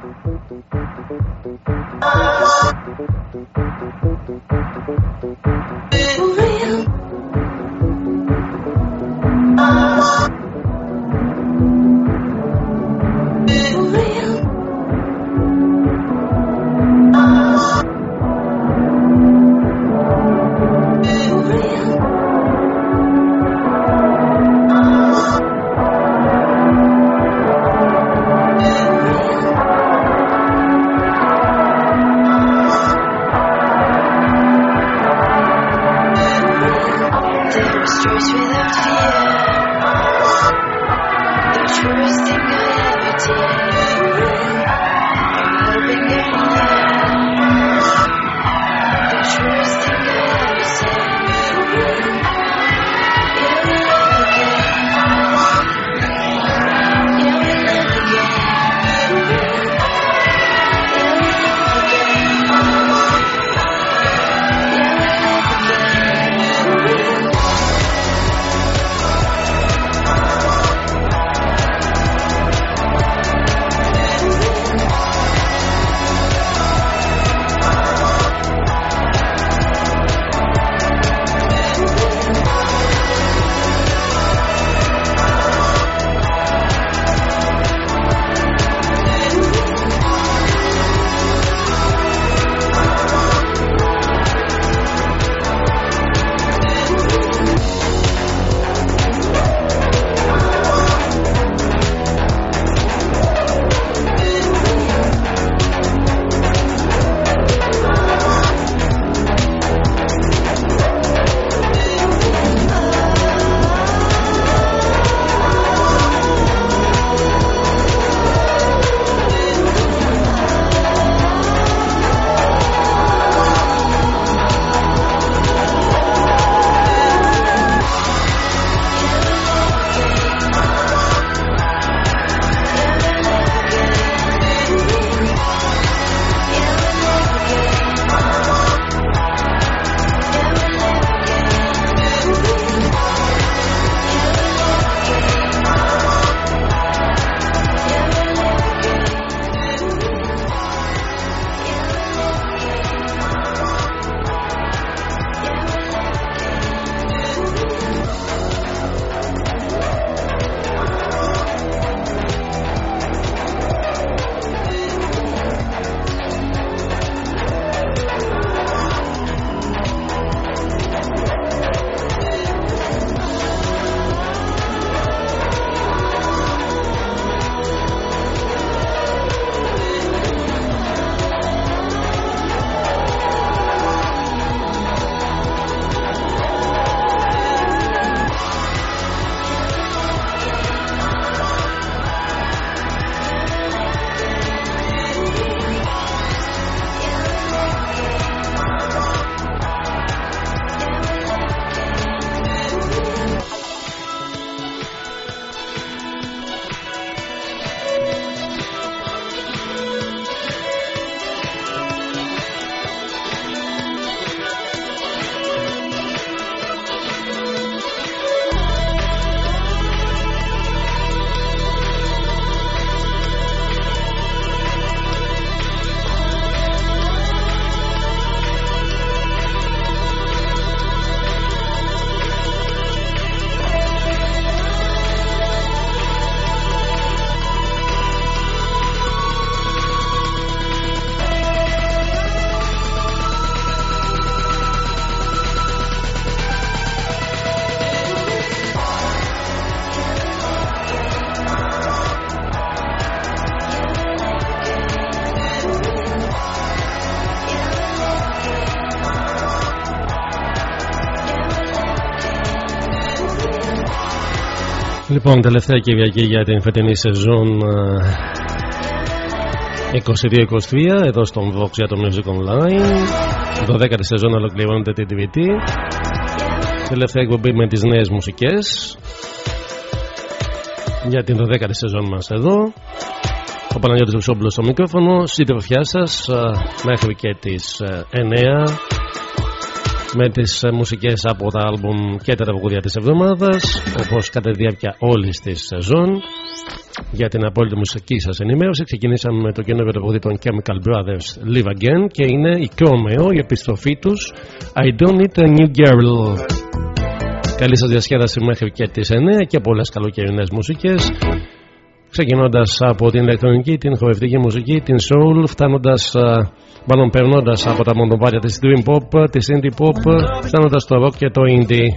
For real. Λοιπόν, τελευταία Κυριακή για την φετινή σεζόν 22-23 εδώ στον Vox για το Music Online. 12η σεζόν ολοκληρώνεται την Τρίτη. Τελευταία εκπομπή με τις νέες μουσικές για την 12η σεζόν μας εδώ. Ο Παναγιώτης Βουσόμπλος στο μικρόφωνο. Συντροφιά σας μέχρι και τις 9 με τις ε, μουσικές από τα άλμπουμ και τα τραγούδια της εβδομάδας όπως κατά τη διάρκεια όλης της σεζόν για την απόλυτη μουσική σας ενημέρωση. Ξεκινήσαμε με το καινούργιο τραγούδι των Chemical Brothers Live Again και είναι η Κρόμεο, η επιστροφή τους I Don't Need a New Girl. Καλή σας διασκέδαση μέχρι και τις 9 και πολλές καλοκαιρινές μουσικές. Ξεκινώντας από την ηλεκτρονική, την χορευτική μουσική, την soul, φτάνοντας μάλλον περνώντας από τα μοντοπάτια της dream pop, της indie pop, φτάνοντας στο rock και το indie.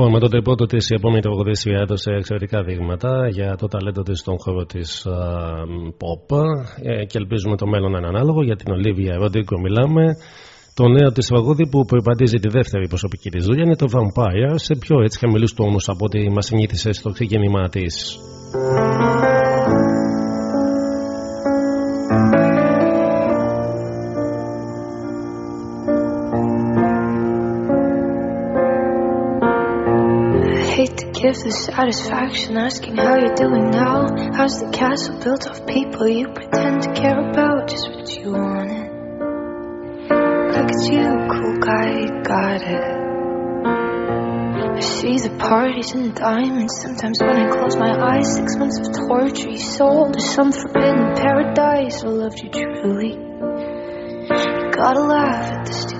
Λοιπόν, με το τεπότο της η επόμενη τραγουδίστρια έδωσε εξαιρετικά δείγματα για το ταλέντο της στον χώρο της pop ε, και ελπίζουμε το μέλλον να είναι ανάλογο. Για την Ολίβια Ροντίκο μιλάμε. Το νέο της τραγούδι που προπαντίζει τη δεύτερη προσωπική της δουλειά είναι το Vampire σε πιο έτσι χαμηλούς τόνους από ό,τι μας συνήθισε στο ξεκίνημά της. Give the satisfaction asking how you're doing now. How's the castle built of people you pretend to care about? Just what you wanted. Look at you, cool guy, got it. I see the parties and diamonds. Sometimes when I close my eyes, six months of torture you sold to some forbidden paradise. I loved you truly. You gotta laugh at the stupidity.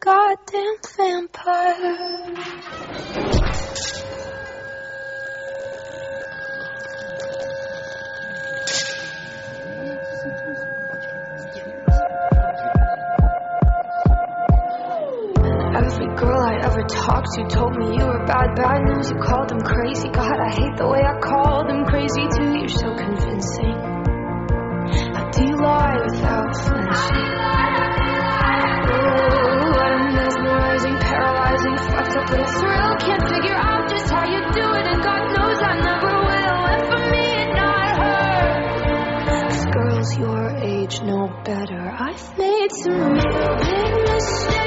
Goddamn vampire. Every girl I ever talked to told me you were bad, bad news. You called them crazy. God, I hate the way I called them crazy too. You're so convincing. How do you lie without flinching? Your age know better. I've made some real big mistakes,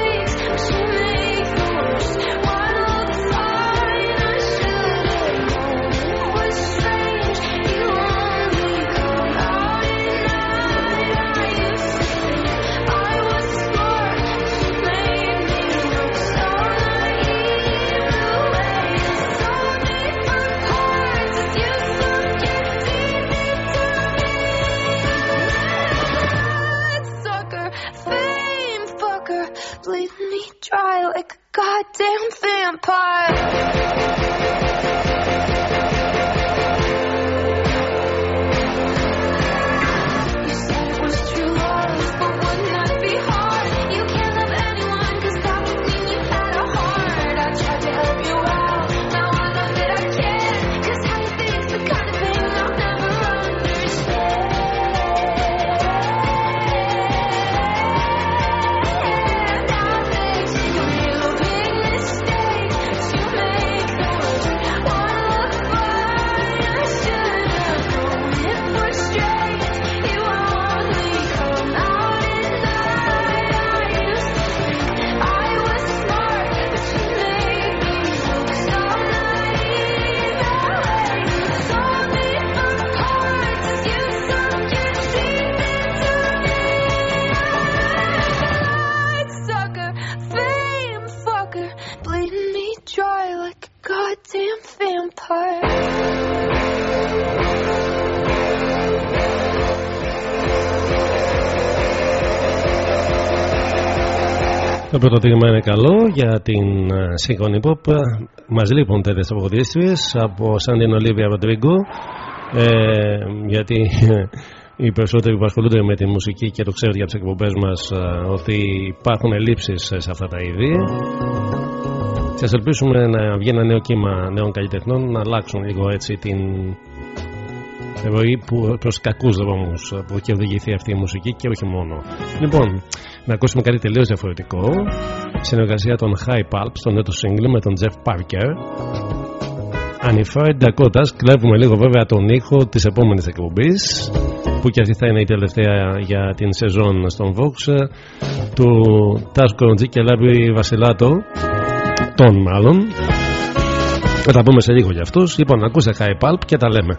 Το πρώτο τίγμα είναι καλό για την ε, σύγχρονη pop. Μας λείπουν τέτοιες αποδίστριες από σαν την Ολίβια Ροντρίγκο ε, γιατί οι περισσότεροι που ασχολούνται με τη μουσική και το ξέρουν για τις εκπομπές μας ε, ότι υπάρχουν ελλείψεις σε αυτά τα είδη. Σας ελπίσουμε να βγει ένα νέο κύμα νέων καλλιτεχνών να αλλάξουν λίγο έτσι την ροή που προς κακούς δρόμους που έχει οδηγηθεί αυτή η μουσική και όχι μόνο. Λοιπόν, να ακούσουμε κάτι τελείως διαφορετικό. Συνεργασία των High Pulp στο νέο του single με τον Jeff Parker. Unifried Dakotas. Κλέβουμε λίγο βέβαια τον ήχο της επόμενης εκπομπής που και αυτή θα είναι η τελευταία για την σεζόν στον Vox του Τάσου Κοροντζή και Λάμπη Βασιλάτο τον μάλλον θα τα πούμε σε λίγο για αυτούς λοιπόν ακούστε High Pulp και τα λέμε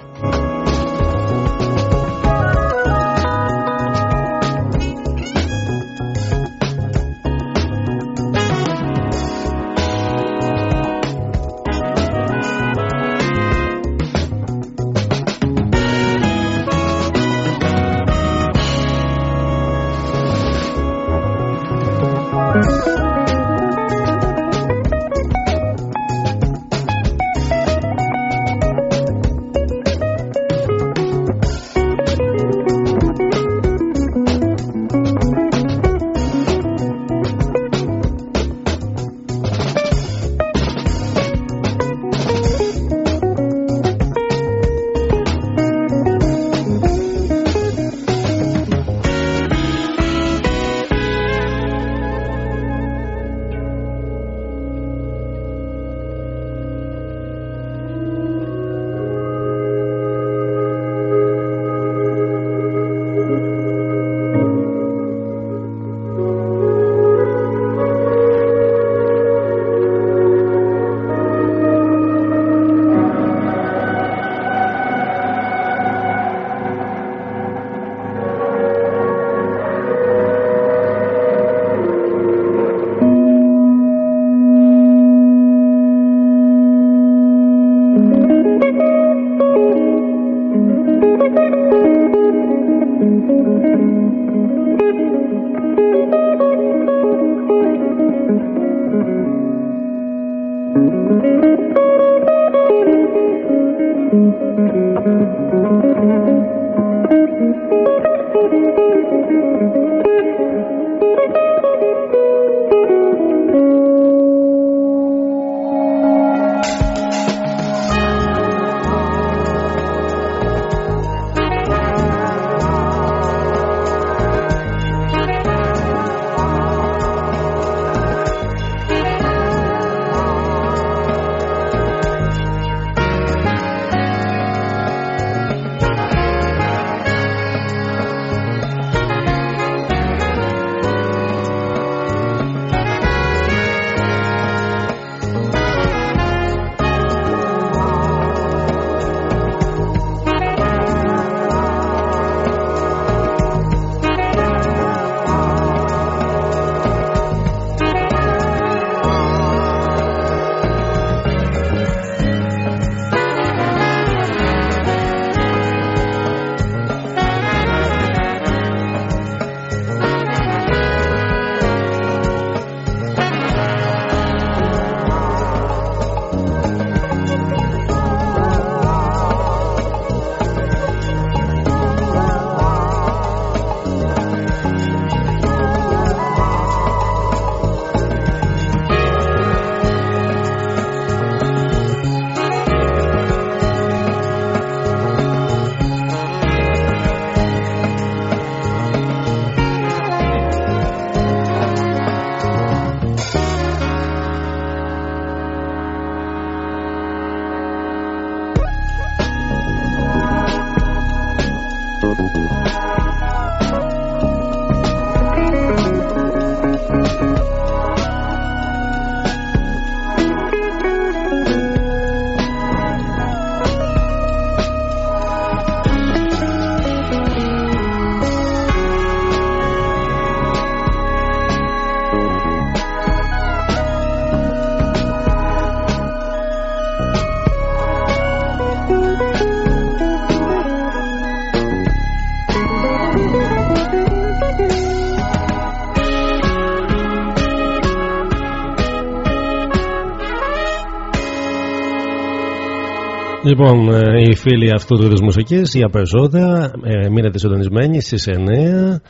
Λοιπόν, ε, οι φίλοι αυτού του είδου μουσική για περισσότερα, ε, μείνετε συντονισμένοι στι 9.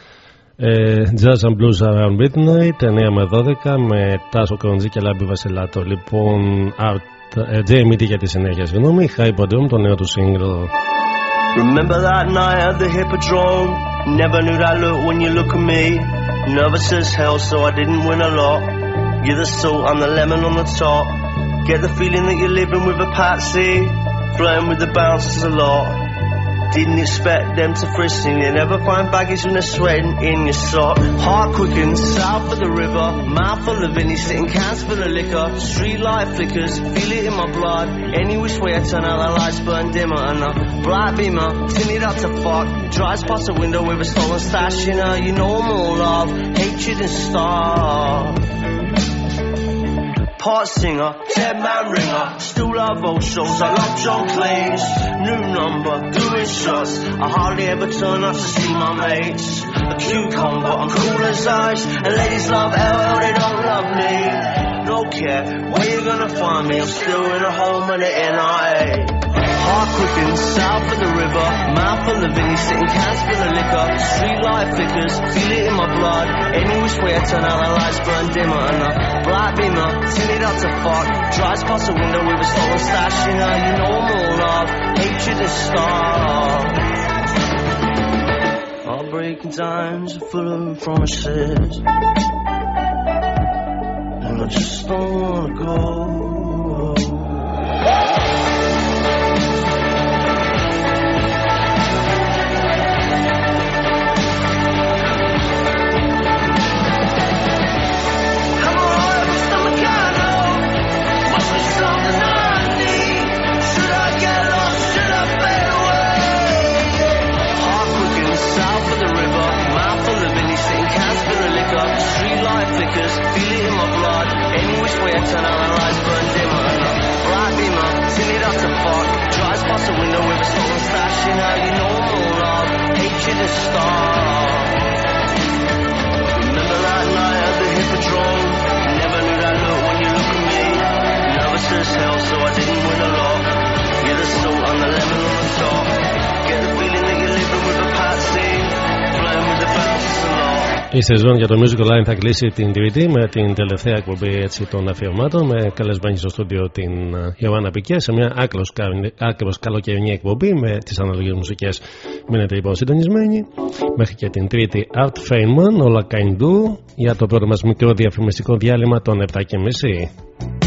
Ε, Jazz and Blues Around Midnight 9 με 12 με Τάσο Κροντζή και Λάμπη Βασιλάτο. Λοιπόν, Art, ε, Jamie για τη συνέχεια, συγγνώμη. Hypodrome, το νέο του single. Remember that night at the Hippodrome? Never knew that look when you look at me. Nervous as hell, so I didn't win a lot. You're the salt, I'm the lemon on the top. Get the feeling that you're living with a patsy. Flirting with the bouncers a lot. Didn't expect them to me. They never find baggage when they're sweating in your sock. Heart quickens, south of the river. Mouth full of any sitting cans full of liquor. Street light flickers, feel it in my blood. Any which way I turn out, the lights burn dimmer. And a black beamer, tinted up to fuck. Drives past the window with a stolen stash in her. You know I'm all love, hatred and starve part singer, dead man ringer. Still love old shows, I love John Cleese. New number, doing shots. I hardly ever turn up to see my mates. A cucumber, I'm cool as ice. And ladies love LL, they don't love me. No care, where you gonna find me? I'm still in a home in the NIA. Heart quickens, south of the river. Mouth full of Vinny, sitting cans full of liquor. Street light flickers, feel it in my blood. Any which way I turn out, the lights burn dimmer. And the black beamer, tinted up to fuck. Drives past the window with a stolen stash in her. You know I'm all love, hatred is starved. Heartbreaking times are full of promises. And I just don't wanna go. flickers, feel it in my blood. Any which way I turn out, my eyes burn dimmer. Bright dimmer, seen it up to fuck. Drives past the window with a stolen stash. You know, you know I'm all up. Hatred is starved. Remember that night at the hippodrome? Never knew that look when you look at me. Nervous as hell, so I didn't win a lot. You're the salt on the lemon on the top. Η σεζόν για το Music Line θα κλείσει την Τρίτη με την τελευταία εκπομπή έτσι, των αφιωμάτων με καλεσμένη στο στούντιο την Ιωάννα Πικέ σε μια άκρο καλοκαιρινή εκπομπή με τις αναλογίε μουσικές. Μείνετε λοιπόν συντονισμένοι. Μέχρι και την Τρίτη Art Feynman, όλα kind do για το πρώτο μας μικρό διαφημιστικό διάλειμμα των 7.30.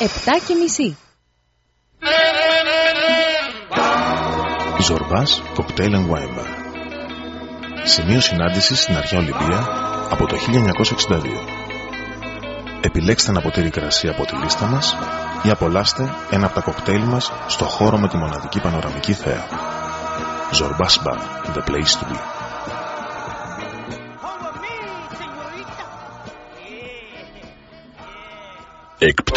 7 και μισή. Ζορμπάς Cocktail and Wine Bar. Σημείο συνάντησης στην αρχαία Ολυμπία από το 1962. Επιλέξτε ένα ποτήρι κρασί από τη λίστα μας ή απολάστε ένα από τα κοκτέιλ μας στο χώρο με τη μοναδική πανοραμική θέα. Ζορμπάς Bar, the place to be.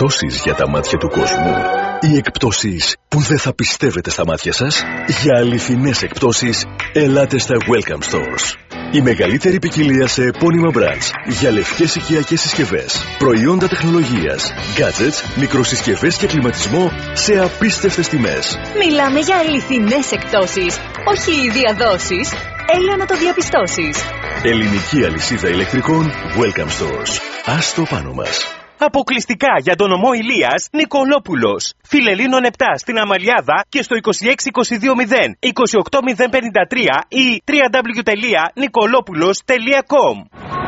Εκπτώσεις για τα μάτια του κόσμου. Οι εκπτώσεις που δεν θα πιστεύετε στα μάτια σας. Για αληθινές εκπτώσεις, ελάτε στα Welcome Stores. Η μεγαλύτερη ποικιλία σε επώνυμα brands για λευκές οικιακές συσκευές, προϊόντα τεχνολογίας, gadgets, μικροσυσκευές και κλιματισμό σε απίστευτες τιμές. Μιλάμε για αληθινές εκπτώσεις, όχι διαδόσεις. Έλα να το διαπιστώσεις. Ελληνική αλυσίδα ηλεκτρικών Welcome Stores. Ας το πάνω μας. Αποκλειστικά για τον ομό Ηλίας Νικολόπουλος. Φιλελίνων 7 στην Αμαλιάδα και στο 26220 28053 ή www.nicolopoulos.com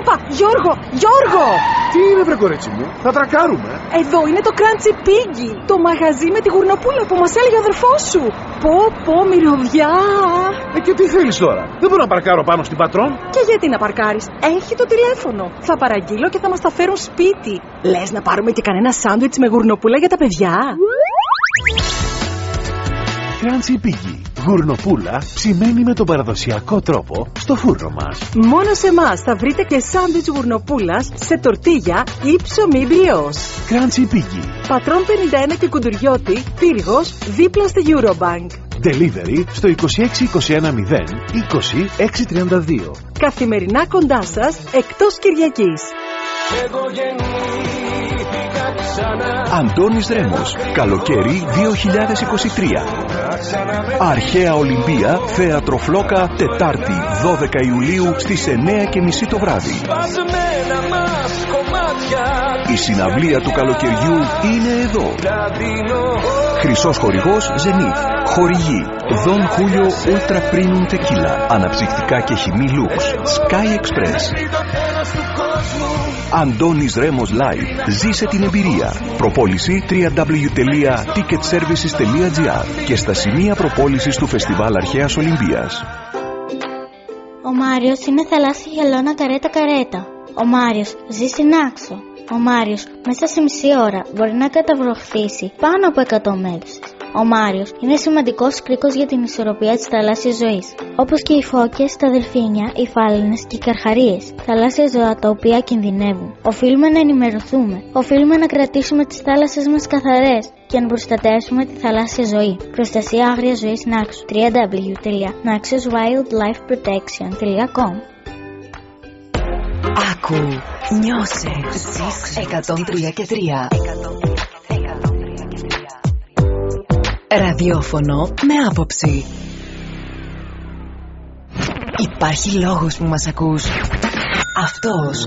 Όπα, Γιώργο, Γιώργο! Τι είναι βρε κορέτσι μου, θα τρακάρουμε. Εδώ είναι το Crunchy Piggy, το μαγαζί με τη γουρνοπούλα που μας έλεγε ο αδερφός σου. Πω, πω, μυρωδιά. Ε, και τι θέλεις τώρα, δεν μπορώ να παρκάρω πάνω στην πατρόν. Και γιατί να παρκάρεις, έχει το τηλέφωνο. Θα παραγγείλω και θα μας τα φέρουν σπίτι. Λες να πάρουμε και κανένα σάντουιτς με γουρνοπούλα για τα παιδιά; Crunchy Piggy. Γουρνοπούλα ψημένη με τον παραδοσιακό τρόπο στο φούρνο μας. Μόνο σε εμάς θα βρείτε και σάντουιτς γουρνοπούλας σε τορτίγια ή ψωμί μπριός. Crunchy Piggy. Πατρών 51 και κουντουριώτη, πύργος, δίπλα στη Eurobank. Delivery στο 26210 20632. Καθημερινά κοντά σας, εκτός Κυριακής. Αντώνης Ρέμος, καλοκαίρι 2023. Αρχαία Ολυμπία, Θέατρο Φλόκα, Τετάρτη 12 Ιουλίου στις 9.30 το βράδυ. Η συναυλία του καλοκαιριού είναι εδώ. Χρυσός χορηγός Zenith. Χορηγή Don Julio Ultra Premium Tequila. Αναψυκτικά και χυμή Lux. Sky Express. Αντώνης Ρέμος Live. Ζήσε την εμπειρία. Προπόληση www.ticketservices.gr και στα σημεία προπόλησης του Φεστιβάλ Αρχαίας Ολυμπίας. Ο Μάριος είναι θαλάσσια χελώνα καρέτα καρέτα. Ο Μάριος ζει στην Άξο. Ο Μάριος μέσα σε μισή ώρα μπορεί να καταβροχθήσει πάνω από 100 μέλισσες. Ο Μάριος είναι σημαντικός κρίκος για την ισορροπία της θαλάσσιας ζωής. Όπως και οι φώκες, τα δελφίνια, οι φάλαινες και οι καρχαρίες. Θαλάσσια ζώα τα οποία κινδυνεύουν. Οφείλουμε να ενημερωθούμε. Οφείλουμε να κρατήσουμε τις θάλασσες μας καθαρές και να προστατεύσουμε τη θαλάσσια ζωή. Προστασία άγρια ζωής Νάξου. www.naxoswildlifeprotection.com Άκου, νιώσε, ζήσε 103 και 3. Ραδιόφωνο με άποψη. Υπάρχει λόγος που μας ακούς. Αυτός.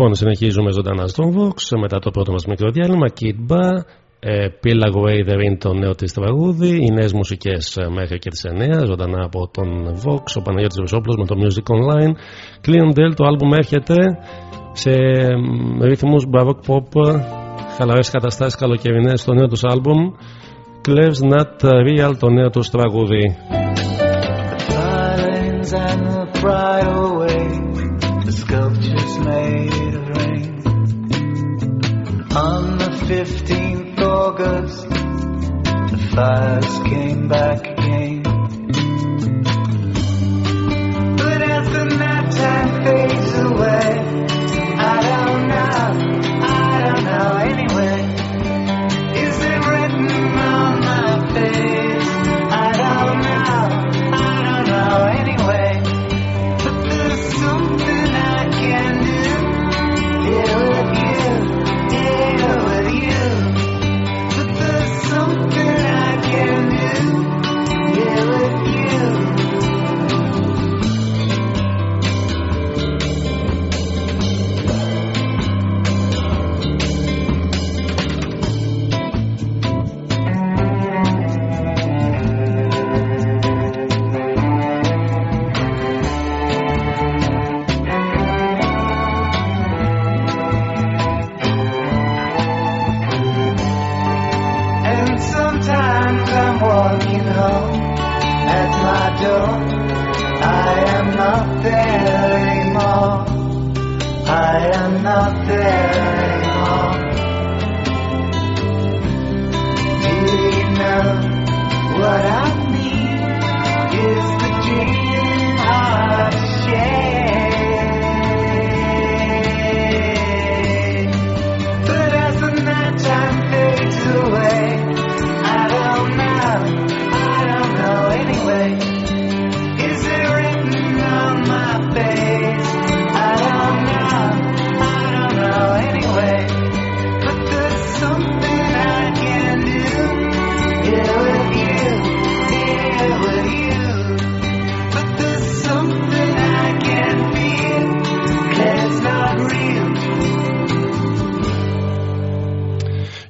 Λοιπόν, συνεχίζουμε ζωντανά στον Vox μετά το πρώτο μας μικρό διάλειμμα. Kid Bar, ε, Pillar Wader είναι το νέο της τραγούδι. Οι νέες μουσικές ε, μέχρι και τις 9, ζωντανά από τον Vox, ο Παναγιώτης Βεσόπουλο με το Music Online. Clean Del, το album έρχεται σε ρυθμούς baroque pop, χαλαρές καταστάσεις καλοκαιρινές στο νέο τους album. Cleves Not Real, το νέο τους τραγούδι. On the 15th August, the fires came back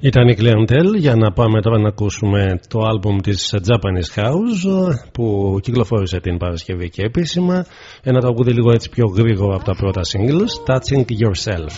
Ήταν η Clientele για να πάμε τώρα να ακούσουμε το άλμπουμ της Japanese House που κυκλοφόρησε την Παρασκευή και επίσημα. Ένα τραγούδι λίγο έτσι πιο γρήγορο από τα πρώτα singles Touching Yourself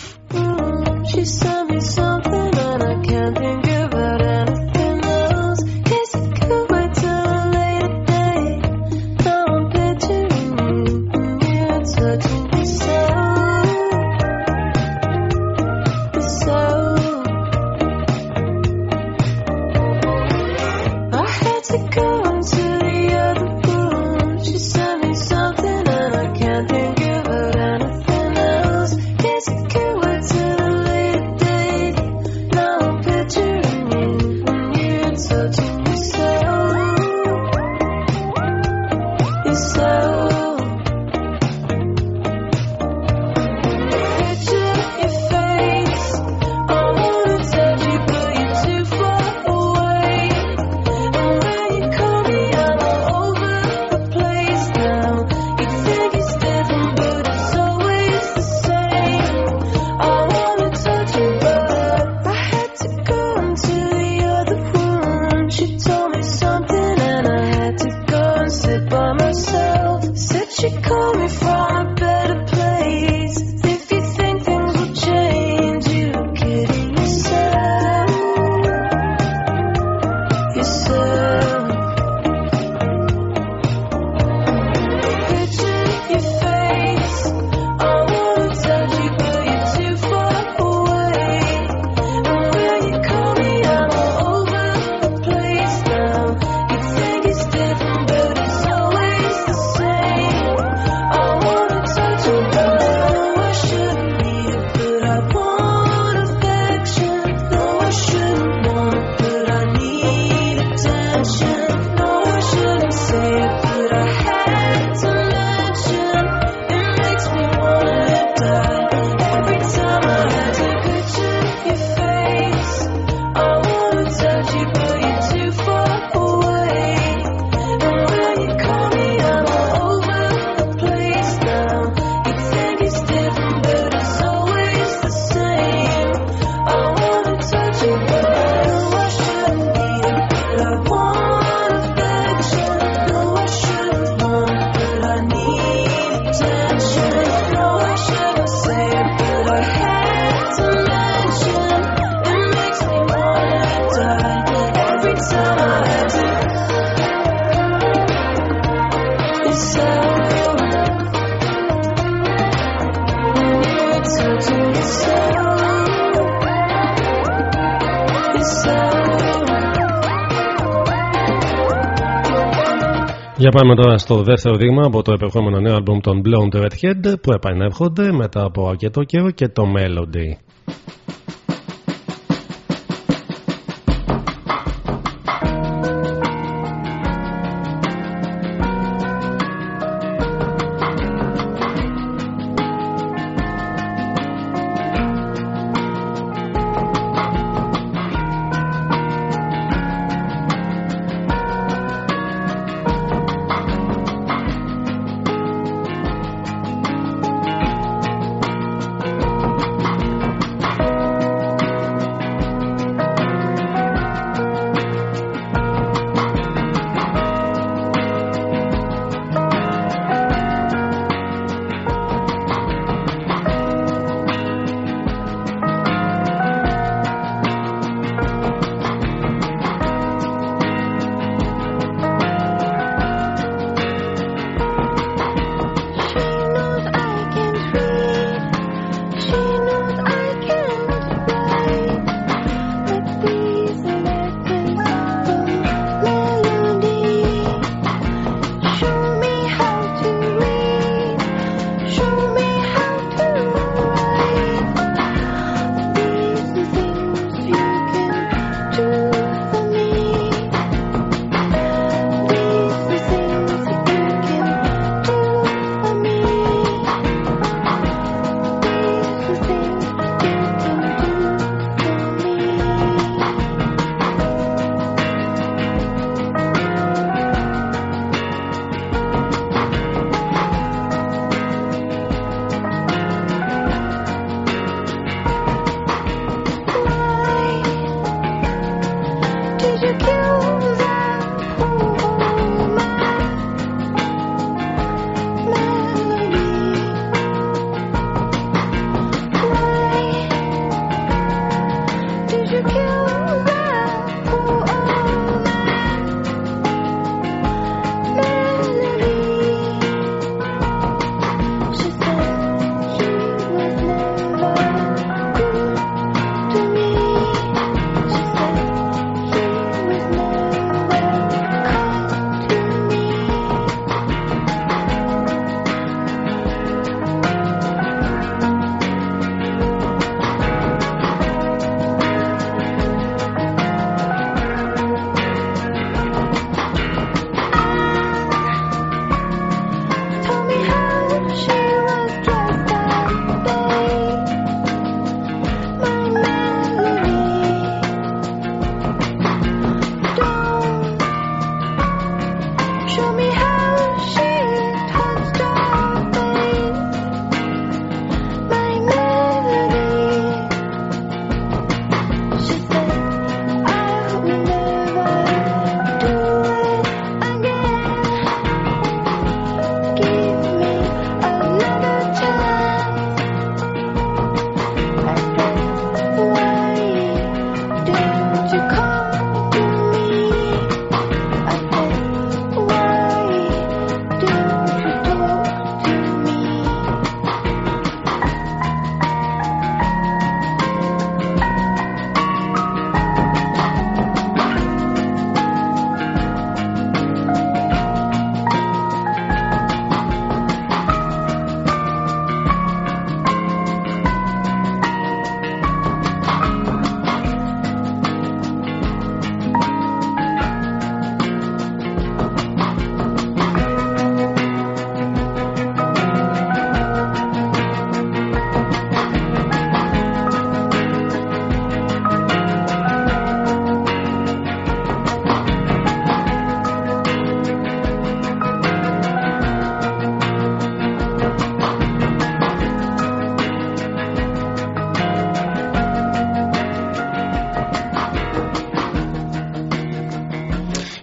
Για πάμε τώρα στο δεύτερο δείγμα από το επερχόμενο νέο άλμπουμ των Blonde Redhead που επανέρχονται μετά από αρκετό καιρό και το Melody.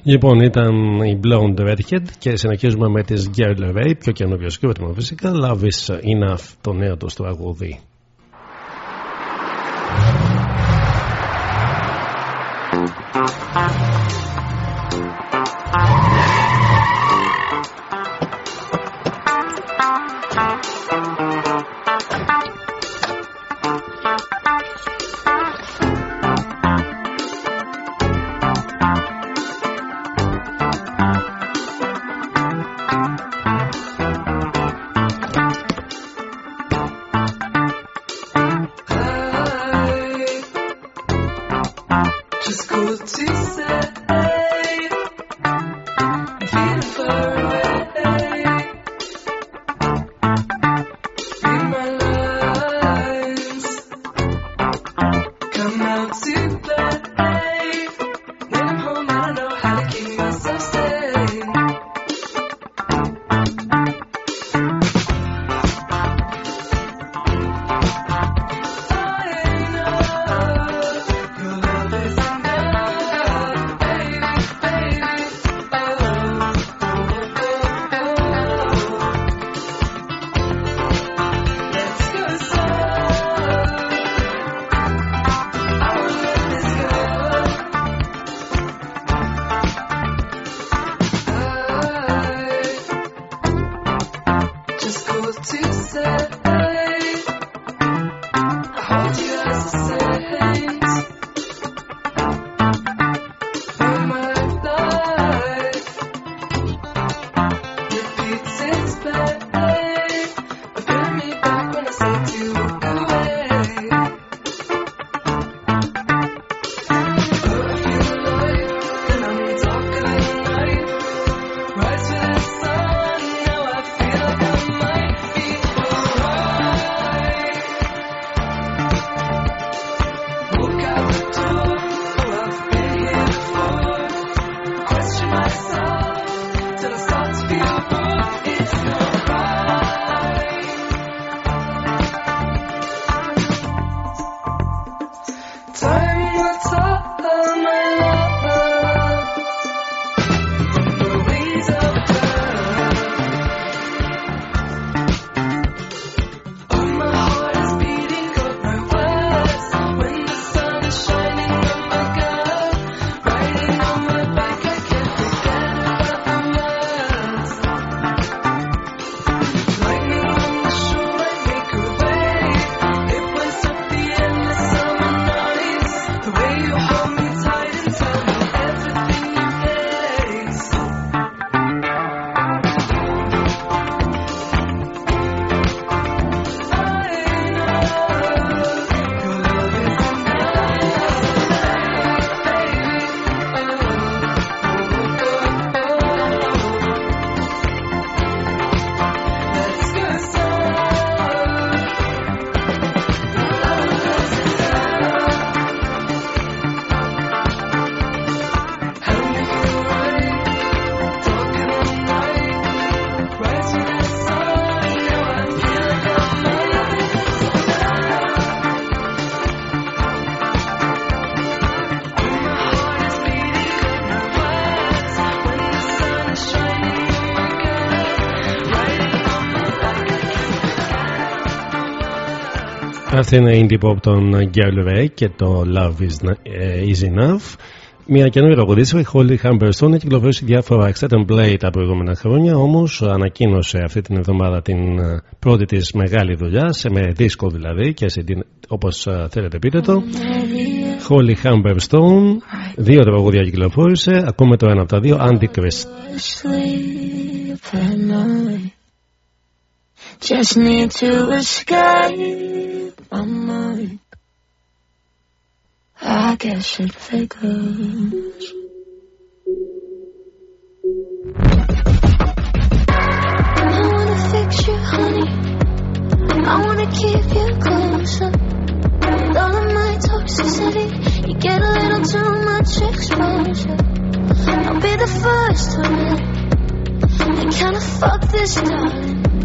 Λοιπόν, ήταν η Blonde Redhead και συνεχίζουμε με τις Girl Ray, πιο καινούριο σκρότημα φυσικά. Love is enough, το νέο τους τραγούδι. Αυτή είναι η indie pop των Girl Ray και το Love is, ε, is Enough. Μια καινούργια τραγουδίστρια, η Holly Humberstone, έχει κυκλοφορήσει διάφορα extended play τα προηγούμενα χρόνια, όμως ανακοίνωσε αυτή την εβδομάδα την ε, πρώτη της μεγάλη δουλειά, σε με δίσκο δηλαδή και όπως θέλετε πείτε το. Holly Humberstone, δύο τραγούδια κυκλοφόρησε, ακούμε το ένα από τα δύο, Antichrist. Sleep at night. Just need to escape my mind. I guess it figures. I wanna fix you, honey. I wanna keep you closer. With all of my toxicity, you get a little too much exposure. I'll be the first to admit I kinda fucked this darling.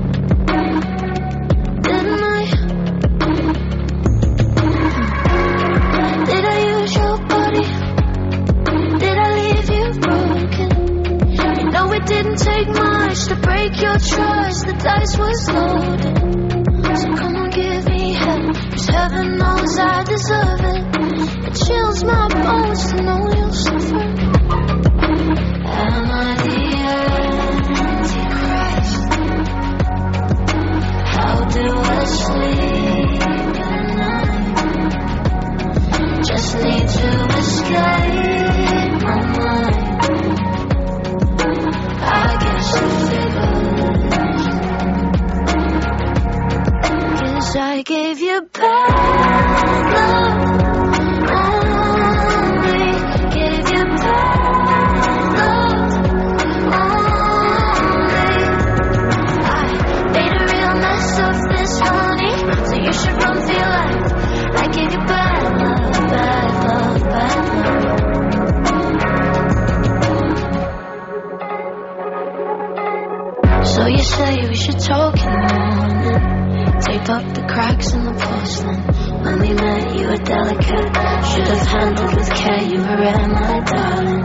Did I leave you broken? Know it didn't take much to break your trust. The dice was loaded. So come on, give me hell. Heaven knows I deserve it. It chills my bones to know you'll suffer. Am I the Antichrist? How do I sleep? Just need to escape my mind. I guess I gave you bad love. Your talk in the morning. Tape up the cracks in the porcelain. When we met, you were delicate. Should have handled with care. You were rare, my darling.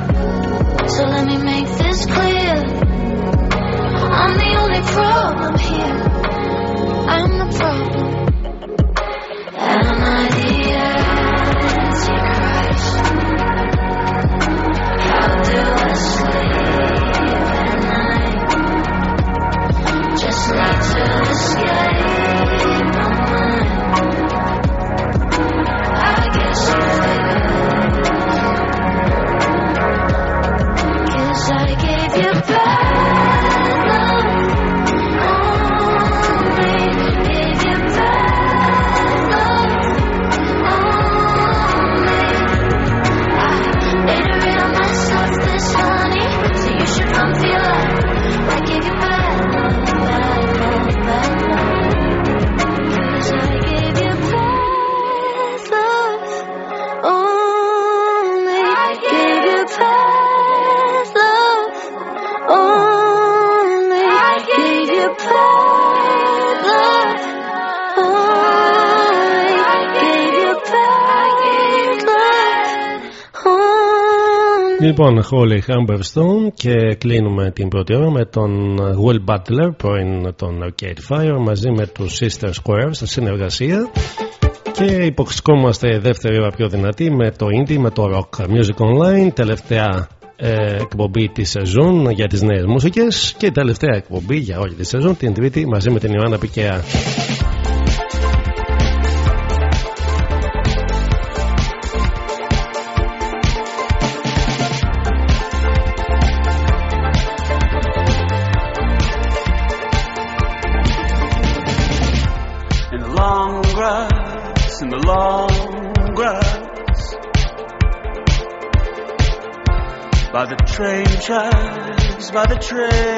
So let me make this clear. I'm the only problem here. I'm the problem. Am I the Antichrist? How do I sleep Just Λοιπόν, Holly Humberstone και κλείνουμε την πρώτη ώρα με τον Will Butler, πρώην τον Arcade Fire, μαζί με τους Sister Square στη συνεργασία και υποξυσκόμαστε δεύτερη ώρα πιο δυνατή με το indie, με το rock music online, τελευταία ε, εκπομπή της σεζόν για τις νέες μουσικές και τελευταία εκπομπή για όλη τη σεζόν την τρίτη μαζί με την Ιωάννα Πικέα. By the train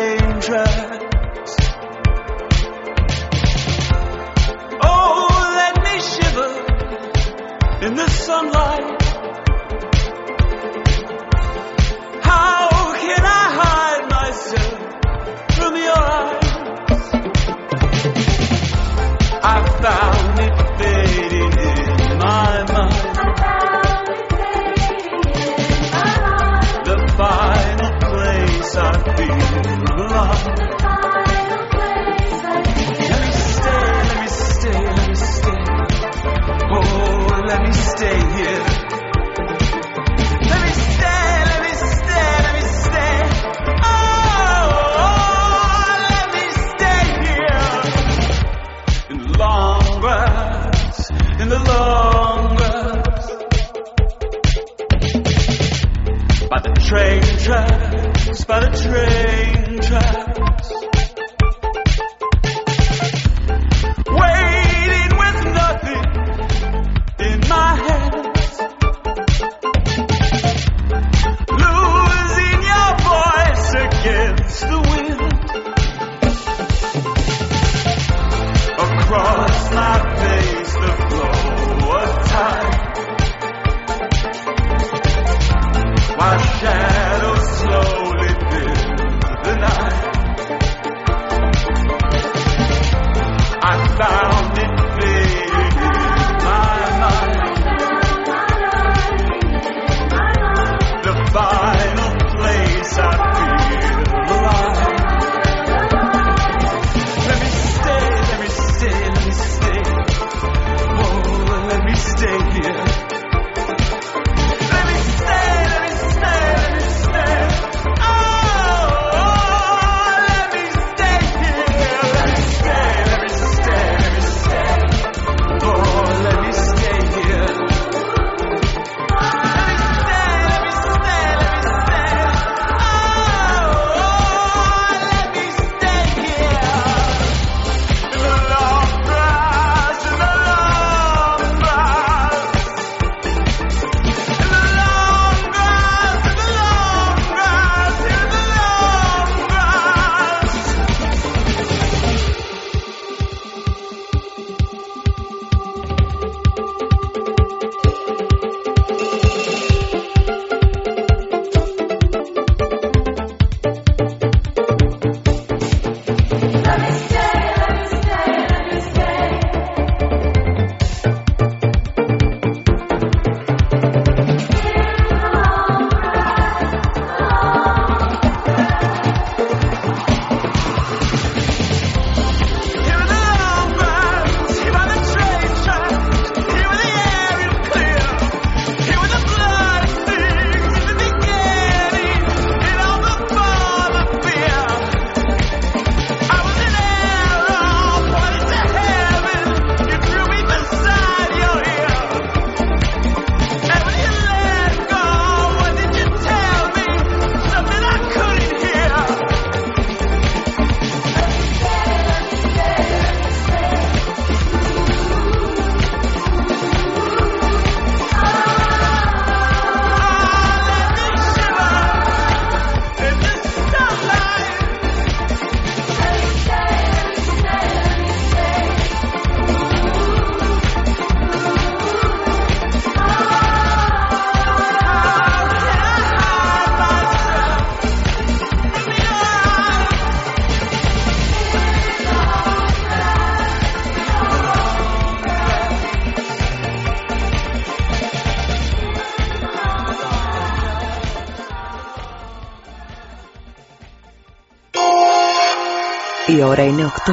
Η ώρα είναι 8.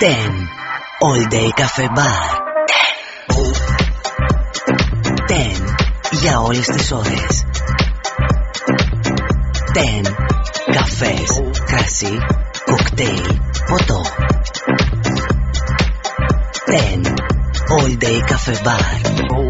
Ten. All Day Cafe Bar. Ten. Για όλες τις ώρες. Ten. Καφές, κρασί, κοκτέιλ, ποτό. Ten. All Day Cafe Bar.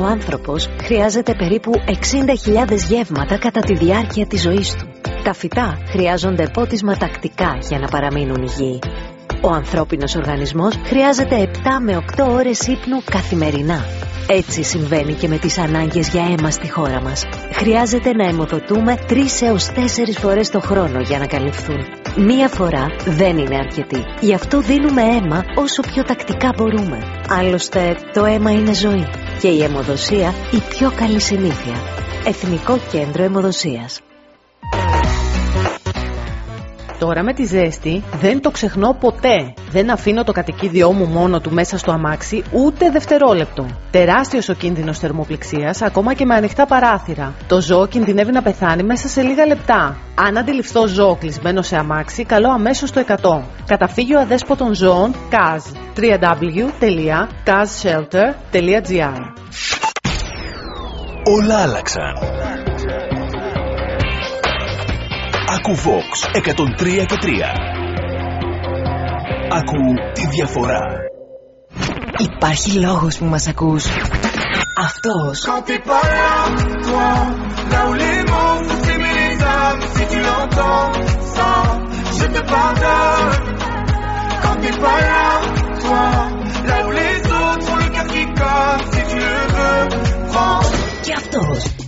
Ο άνθρωπος χρειάζεται περίπου 60.000 γεύματα κατά τη διάρκεια της ζωής του. Τα φυτά χρειάζονται πότισμα τακτικά για να παραμείνουν υγιεί. Ο ανθρώπινος οργανισμός χρειάζεται 7 με 8 ώρες ύπνου καθημερινά. Έτσι συμβαίνει και με τις ανάγκες για αίμα στη χώρα μας. Χρειάζεται να αιμοδοτούμε 3 έως 4 φορές το χρόνο για να καλυφθούν. Μία φορά δεν είναι αρκετή. Γι' αυτό δίνουμε αίμα όσο πιο τακτικά μπορούμε. Άλλωστε, το αίμα είναι ζωή και η αιμοδοσία η πιο καλή συνήθεια. Εθνικό Κέντρο Αιμοδοσίας. Τώρα με τη ζέστη δεν το ξεχνώ ποτέ. Δεν αφήνω το κατοικίδιό μου μόνο του μέσα στο αμάξι ούτε δευτερόλεπτο. Τεράστιος ο κίνδυνος θερμοπληξίας ακόμα και με ανοιχτά παράθυρα. Το ζώο κινδυνεύει να πεθάνει μέσα σε λίγα λεπτά. Αν αντιληφθώ ζώο κλεισμένο σε αμάξι, καλώ αμέσως το 100. Καταφύγιο αδέσποτων ζώων CAS. www.casshelter.gr Όλα άλλαξαν. Άκου Vox και Άκου τη διαφορά. Υπάρχει λόγος που μας ακούς. Αυτός, Κάτι παράκουα μου πάντα. Να ουλί Και αυτός.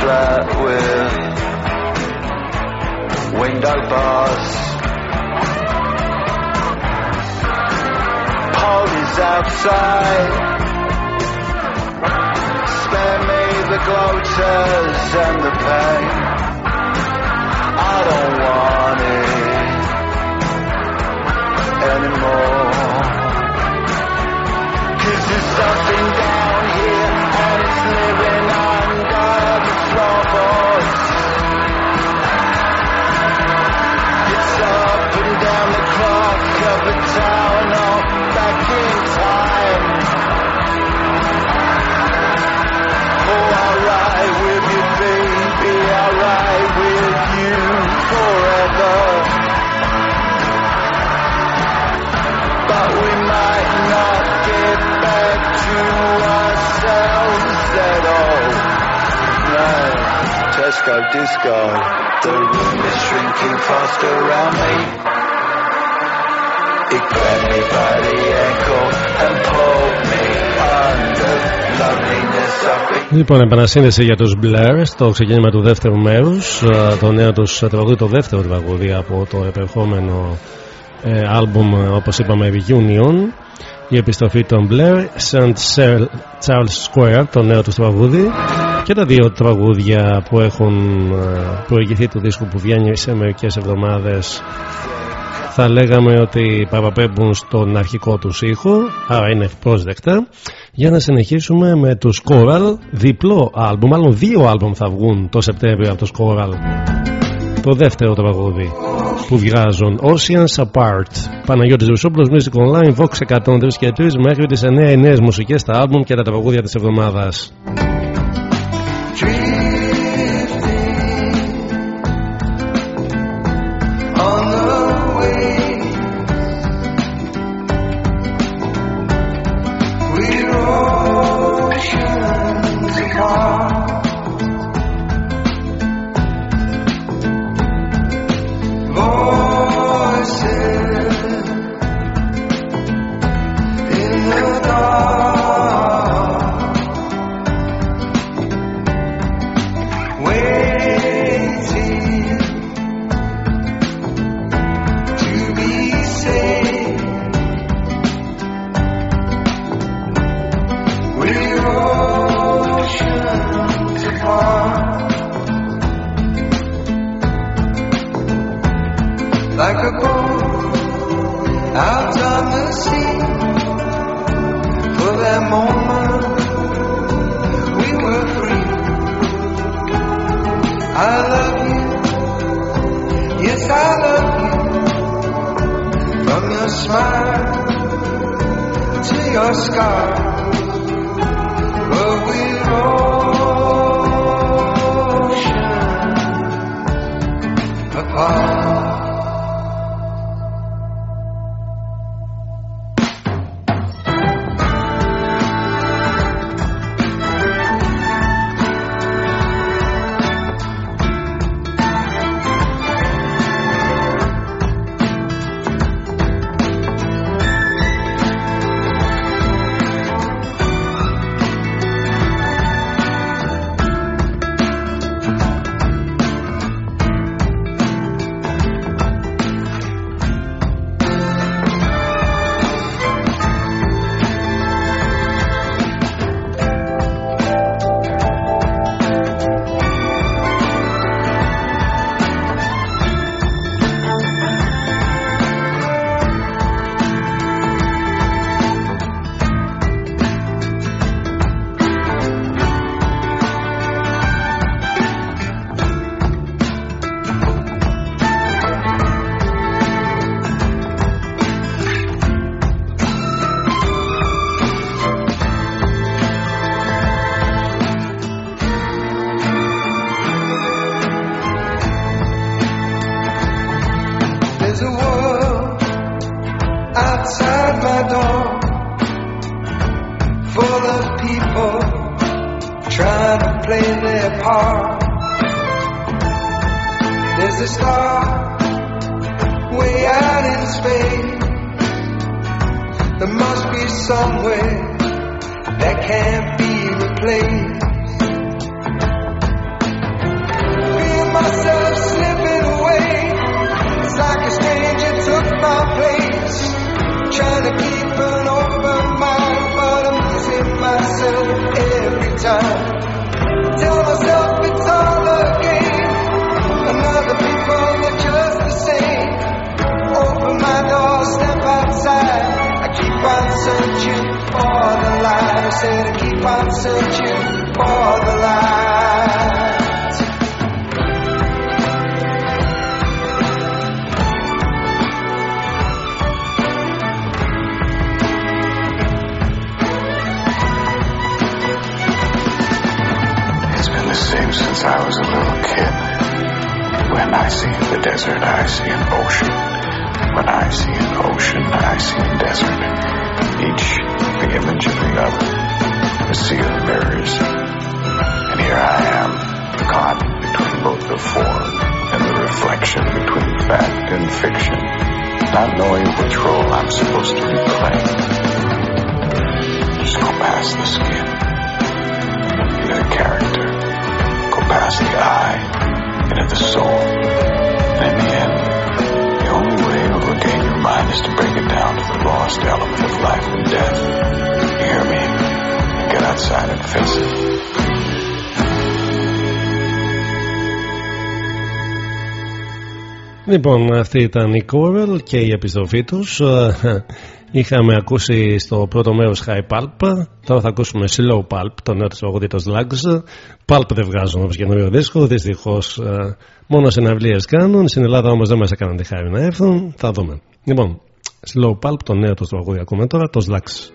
Flat with window bars. Parties outside. Spare me the gloaters and the pain. I don't want it anymore. Cause there's something the all back in time. Oh, alright with you, baby, alright with you forever. But we might not get back to ourselves at all. No, Tesco disco. The room is shrinking fast around me. It grabbed me by the ankle and pulled me under. Loneliness up Λοιπόν, επανασύνδεση για τους Blair στο ξεκίνημα του δεύτερου μέρους. Ε, Το νέο τους τραγούδι, το δεύτερο τραγούδι από το επερχόμενο ε, άλμπουμ, ε, όπως είπαμε, Union. Η επιστροφή των Blair, St. Charles Square, το νέο τους τραγούδι. Και τα δύο τραγούδια που έχουν ε, προηγηθεί του δίσκου που βγαίνει σε μερικές εβδομάδες θα λέγαμε ότι παραπέμπουν στον αρχικό τους ήχο. Άρα είναι ευπρόσδεκτα. Για να συνεχίσουμε με τους Coral διπλό άλμπουμ, μάλλον δύο άλμπουμ θα βγουν το Σεπτέμβριο από τους Coral το δεύτερο τραγούδι που βγάζουν Oceans Apart Παναγιώτης Ρουσόπουλος Music Online Vox 103 και 3 μέχρι τις 9 οι νέες μουσικές στα άλμπουμ και τα τραγούδια της εβδομάδας Λοιπόν, αυτή ήταν η Coral και η επιστροφή τους. Ε, είχαμε ακούσει στο πρώτο μέρος High Pulp. Τώρα θα ακούσουμε Slow Pulp, το νέο της τραγωδί της Slugs. Pulp δεν βγάζουν όπως καινούριο δίσκο. Δυστυχώς ε, μόνο συναυλίες κάνουν. Στην Ελλάδα όμως δεν μας έκαναν τη χάρη να έρθουν. Θα δούμε. Λοιπόν, Slow Pulp, το νέο τους τραγωδί ακούμε τώρα, το Slugs.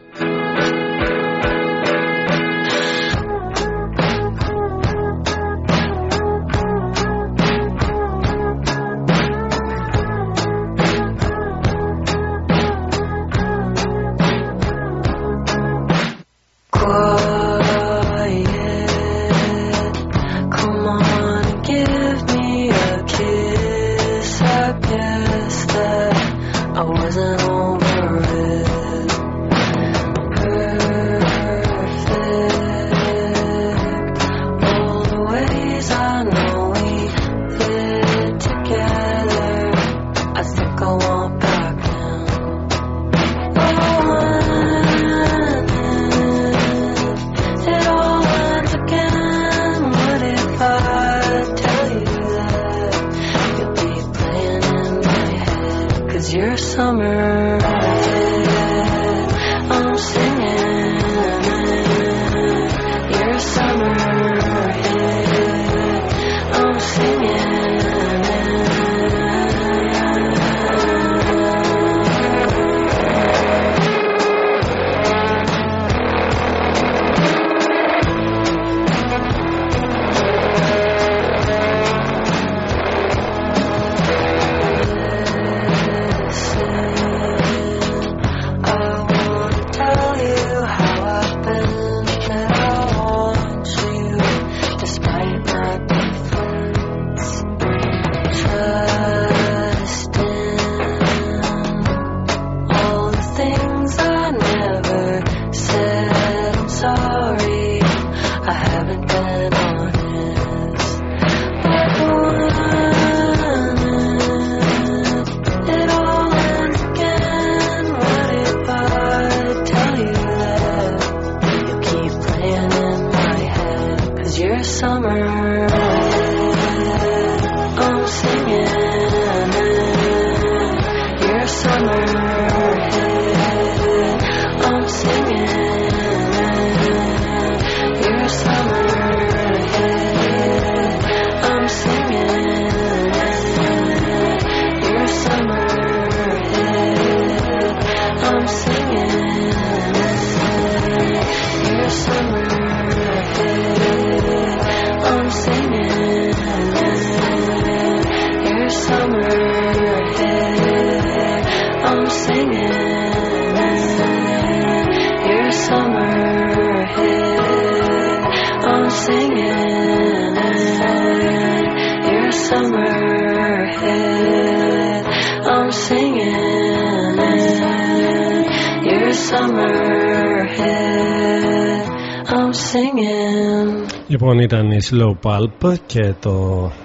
Slow Pulp και το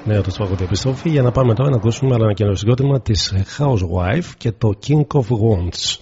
νέο του τραγούδι επιστροφή για να πάμε τώρα να ακούσουμε άλλο ένα καινούριο συγκρότημα της Housewife και το King of Wands.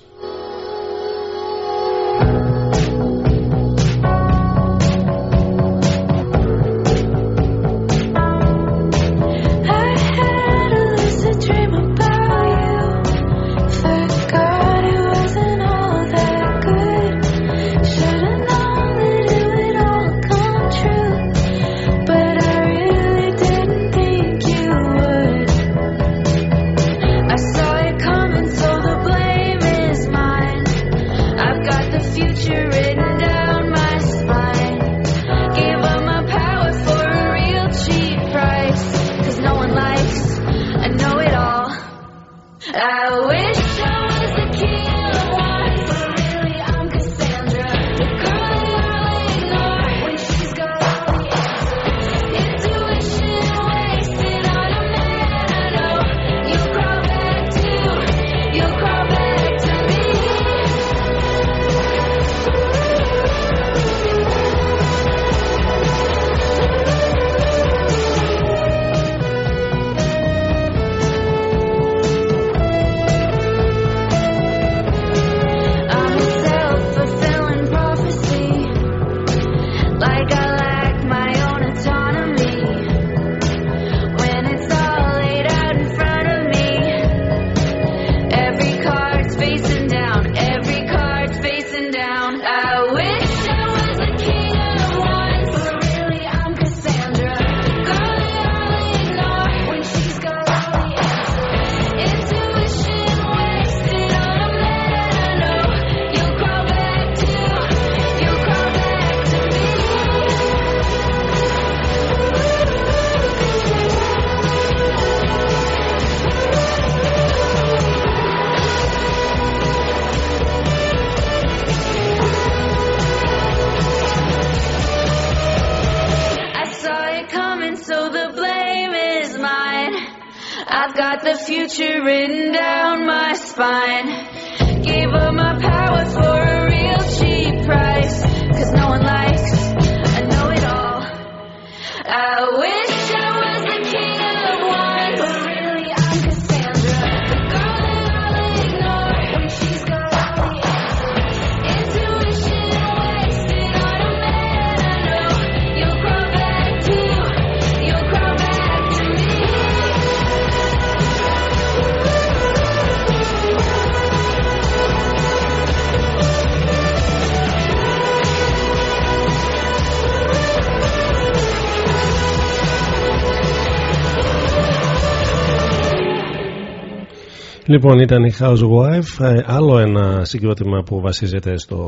Λοιπόν, ήταν η Housewife, ε, άλλο ένα συγκρότημα που βασίζεται στο,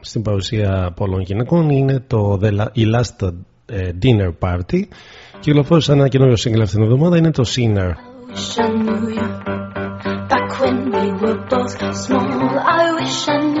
στην παρουσία πολλών γυναικών είναι το The La, Last ε, Dinner Party. Κυκλοφόρησε ένα καινούριο σύγκλι αυτήν την εβδομάδα, είναι το Sinner. Back when we were both small, I wish I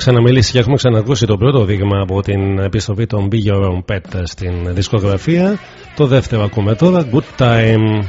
ξαναμιλήσει και έχουμε ξανακούσει το πρώτο δείγμα από την επιστροφή των Big Your Own Pet στην δισκογραφία. Το δεύτερο ακούμε τώρα, Good Time.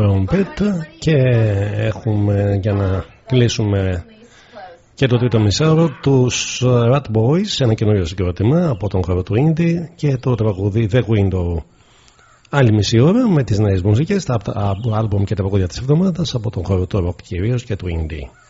Iron και έχουμε για να κλείσουμε και το τρίτο μισάωρο τους Rat Boys, ένα καινούριο συγκρότημα από τον χώρο του Indy και το τραγουδί The Window άλλη μισή ώρα με τις νέες μουσικές, τα άλμπομ και τα παγκόσμια της εβδομάδας από τον χώρο του Rock και του Indie.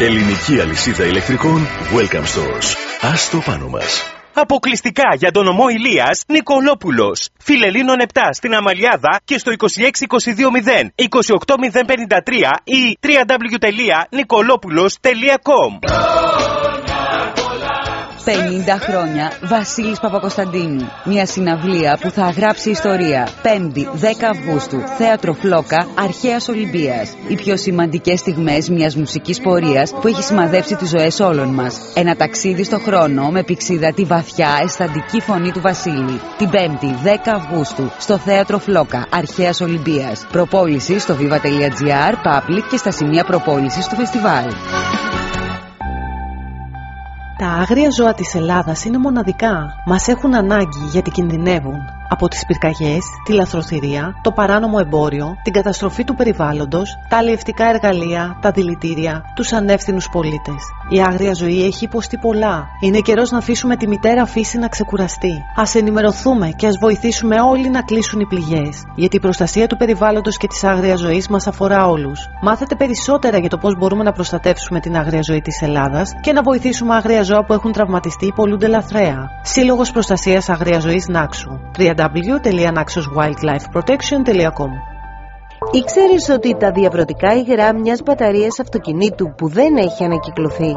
Ελληνική αλυσίδα ηλεκτρικών Welcome Stores. Ας το πάνω μας. Αποκλειστικά για τον ομό Ηλίας Νικολόπουλος. Φιλελίνων 7 στην Αμαλιάδα και στο 26220 28053 ή www.nicolopoulos.com 50 χρόνια Βασίλης Παπακοσταντίνου. Μια συναυλία που θα γράψει ιστορία. 5η 10 Αυγούστου, Θέατρο Φλόκα, Αρχαίας Ολυμπίας. Οι πιο σημαντικές στιγμές μιας μουσικής πορείας που έχει σημαδέψει τις ζωές όλων μας. Ένα ταξίδι στο χρόνο με πηξίδα τη βαθιά αισθαντική φωνή του Βασίλη. Την 5η 10 Αυγούστου, στο Θέατρο Φλόκα, Αρχαίας Ολυμπίας. Προπόληση στο viva.gr, public και στα σημεία προπόλησης του φεστιβάλ. Τα άγρια ζώα της Ελλάδας είναι μοναδικά. Μας έχουν ανάγκη γιατί κινδυνεύουν. Από τις πυρκαγιές, τη λαθροθυρία, το παράνομο εμπόριο, την καταστροφή του περιβάλλοντος, τα αλλιευτικά εργαλεία, τα δηλητήρια, τους ανεύθυνους πολίτες. Η άγρια ζωή έχει υποστεί πολλά. Είναι καιρός να αφήσουμε τη μητέρα φύση να ξεκουραστεί. Ας ενημερωθούμε και ας βοηθήσουμε όλοι να κλείσουν οι πληγές. Γιατί η προστασία του περιβάλλοντος και της άγριας ζωής μας αφορά όλους. Μάθετε περισσότερα για το πώς μπορούμε να προστατεύσουμε την άγρια ζωή της Ελλάδας και να βοηθήσουμε άγρια ζώα που έχουν τραυματιστεί ή πολλούνται λαθρέα. Σύλλογος Προστασίας Αγρίας Ζωής Νάξου. www.naxoswildlifeprotection.com Ήξερες ότι τα διαβρωτικά υγρά μιας μπαταρίας αυτοκινήτου που δεν έχει ανακυκλωθεί;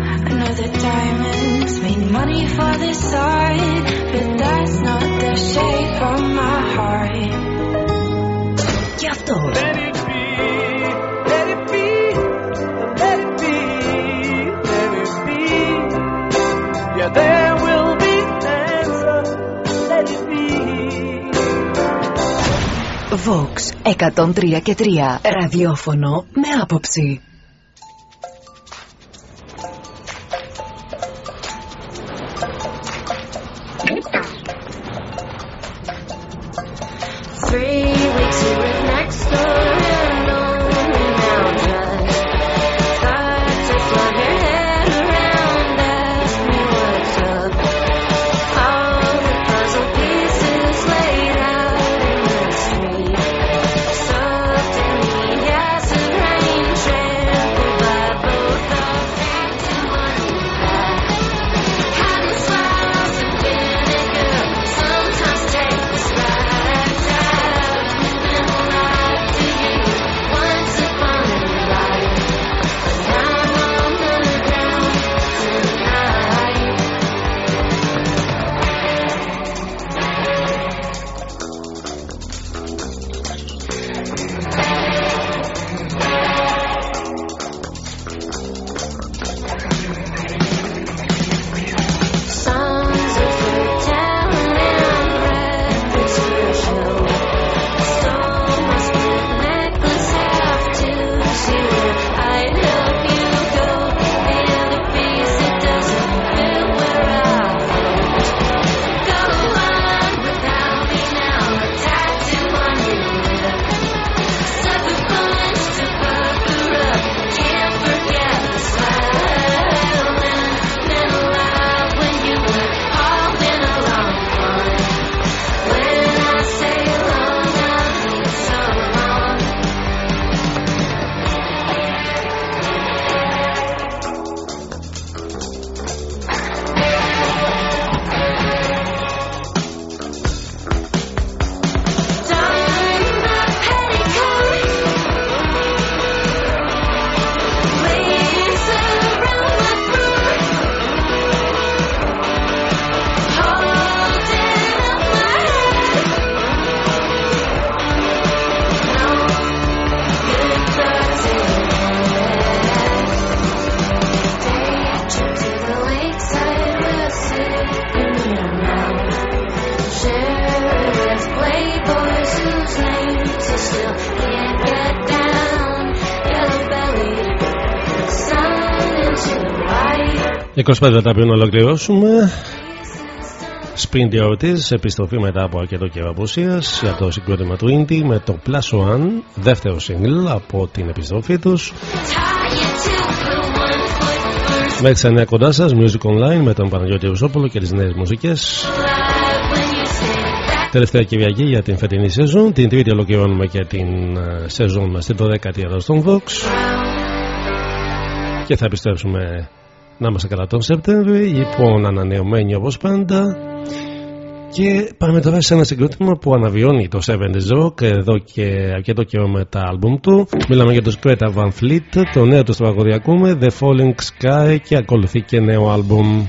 Another diamonds made money for this art, but that's not the shape of my heart. Και αυτός. Let it be, let it be, let it be, let it be. Yeah, there will be answer. Let it be. Vox 103 και 3. Ραδιόφωνο με άποψη. Three weeks you live next door 25 λεπτά πριν ολοκληρώσουμε. Spin Diorties, επιστροφή μετά από αρκετό καιρό απουσίας για το συγκρότημα του Indie με το Plus One, δεύτερο single από την επιστροφή τους. Μέχρι τις 9 κοντά σας, Music Online με τον Παναγιώτη Ρουσόπουλο και τις νέες μουσικές. Τελευταία Κυριακή για την φετινή σεζόν. Την τρίτη ολοκληρώνουμε και την ε, σεζόν μας την 12η εδώ στον Vox. Και θα επιστρέψουμε να είμαστε καλά τον Σεπτέμβρη. Λοιπόν, ανανεωμένοι όπως πάντα. Και πάμε τώρα σε ένα συγκρότημα που αναβιώνει το 70's Rock εδώ και αρκετό καιρό με τα άλμπουμ του. Μιλάμε για το Greta Van Fleet, το νέο του τραγούδι ακούμε, The Falling Sky και ακολουθεί και νέο άλμπουμ.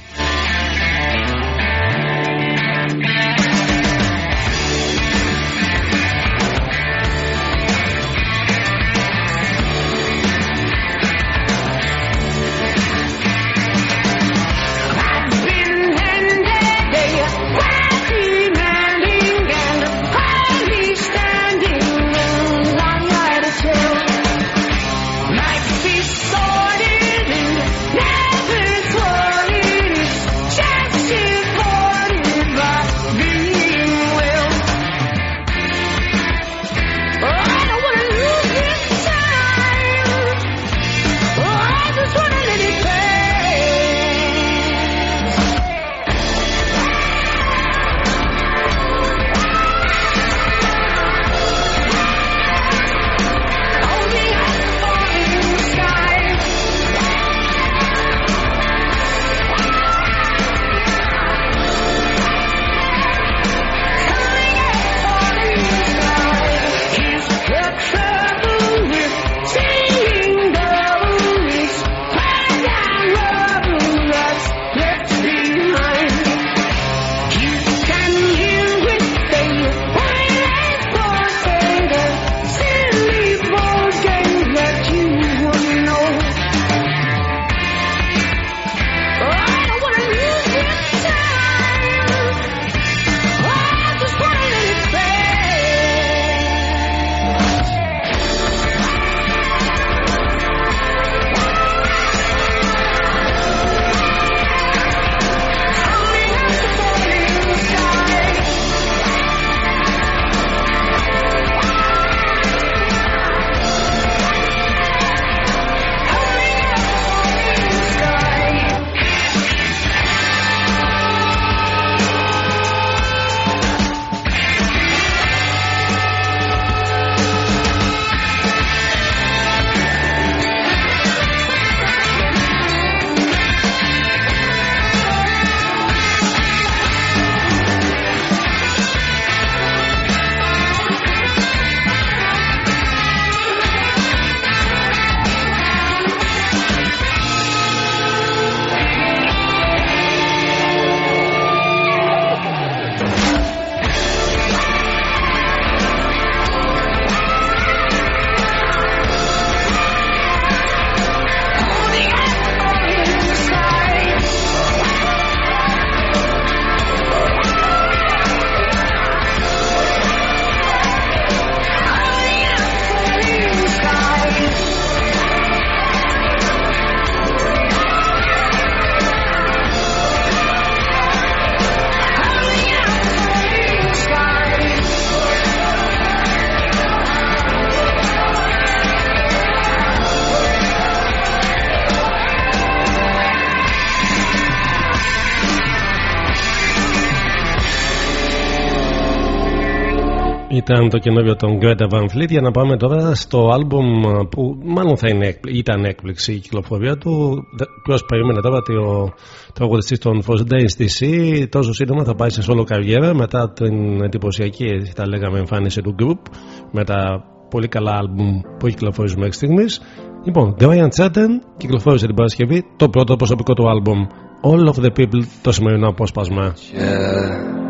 Ήταν το καινούριο των Greta Van Fleet για να πάμε τώρα στο άλμπουμ που μάλλον θα είναι, ήταν έκπληξη η κυκλοφορία του. Ποιος περίμενε τώρα το τραγουδιστής των First Days στη C τόσο σύντομα θα πάει σε solo καριέρα μετά την εντυπωσιακή, θα λέγαμε, εμφάνιση του group με τα πολύ καλά άλμπουμ που έχει κυκλοφορήσει μέχρι στιγμής. Λοιπόν, Brian Chatten κυκλοφόρησε την Παρασκευή το πρώτο προσωπικό του άλμπουμ All of the People το σημερινό απόσπασμα. Yeah.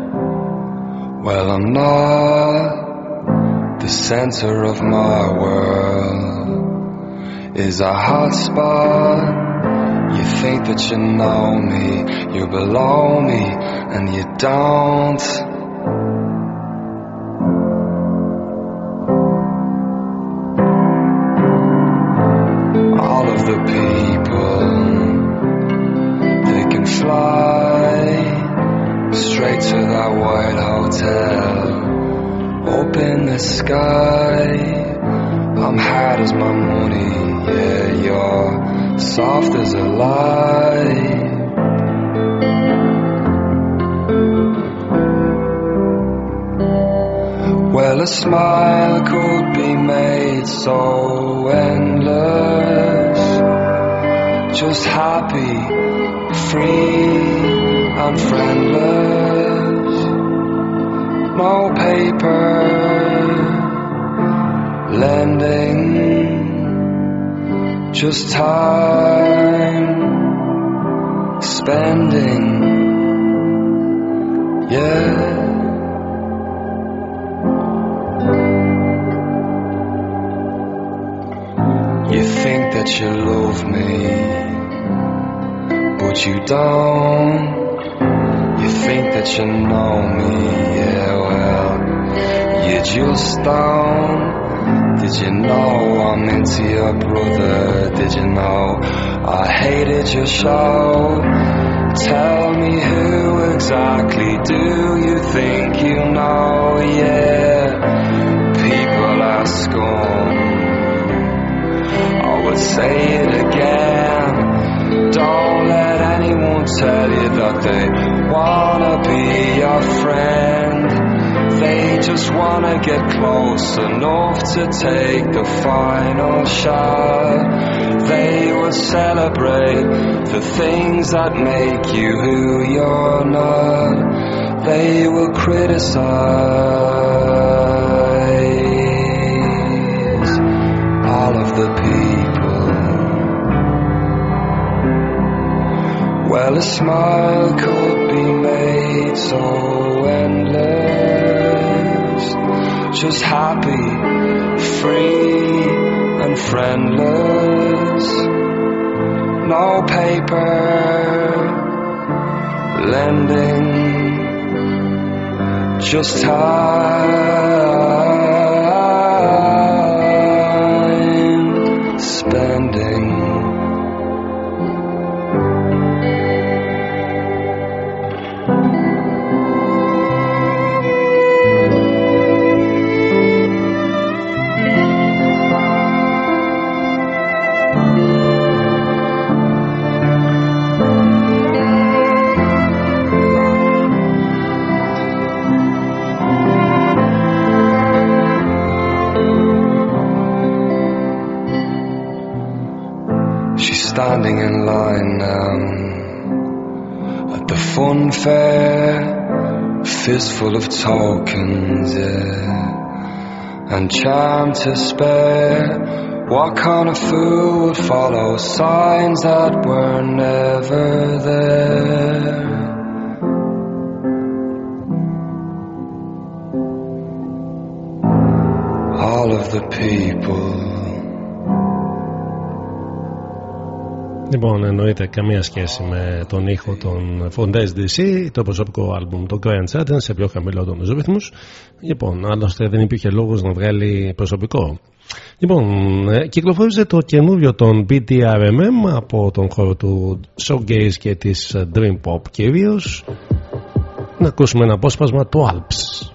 Well, I'm not the center of my world. Is a hot spot. You think that you know me, you below me, and you don't. All of the straight to that white hotel. Open the sky, I'm hot as my morning. Yeah, you're soft as a lie. Well, a smile could be made so endless, just happy, free and friendless. No paper, lending. Just time, spending. Yeah. You think that you love me, but you don't. Think that you know me, yeah, well, you just don't. Did you know I'm into your brother? Did you know I hated your show? Tell me who exactly do you think you know? Yeah, people ask on. I would say it again. Don't let anyone tell you that they be your friend. They just wanna get close enough to take the final shot. They will celebrate the things that make you who you're not. They will criticize all of the people. Well, a smile made so endless. Just happy, free, and friendless. No paper, lending. Just time spending. Fistful of tokens, yeah, and charm to spare. What kind of fool would follow signs that were never there? All of the people. Λοιπόν, εννοείται καμία σχέση με τον ήχο των Fondays DC, το προσωπικό άλμπουμ, το Grand Saturn, σε πιο χαμηλό τον ρυθμού. Λοιπόν, άλλωστε δεν υπήρχε λόγος να βγάλει προσωπικό. Λοιπόν, ε, κυκλοφόρησε το καινούριο των BTRMM από τον χώρο του Showgaze και της Dream Pop κυρίως. Να ακούσουμε ένα απόσπασμα του Alps.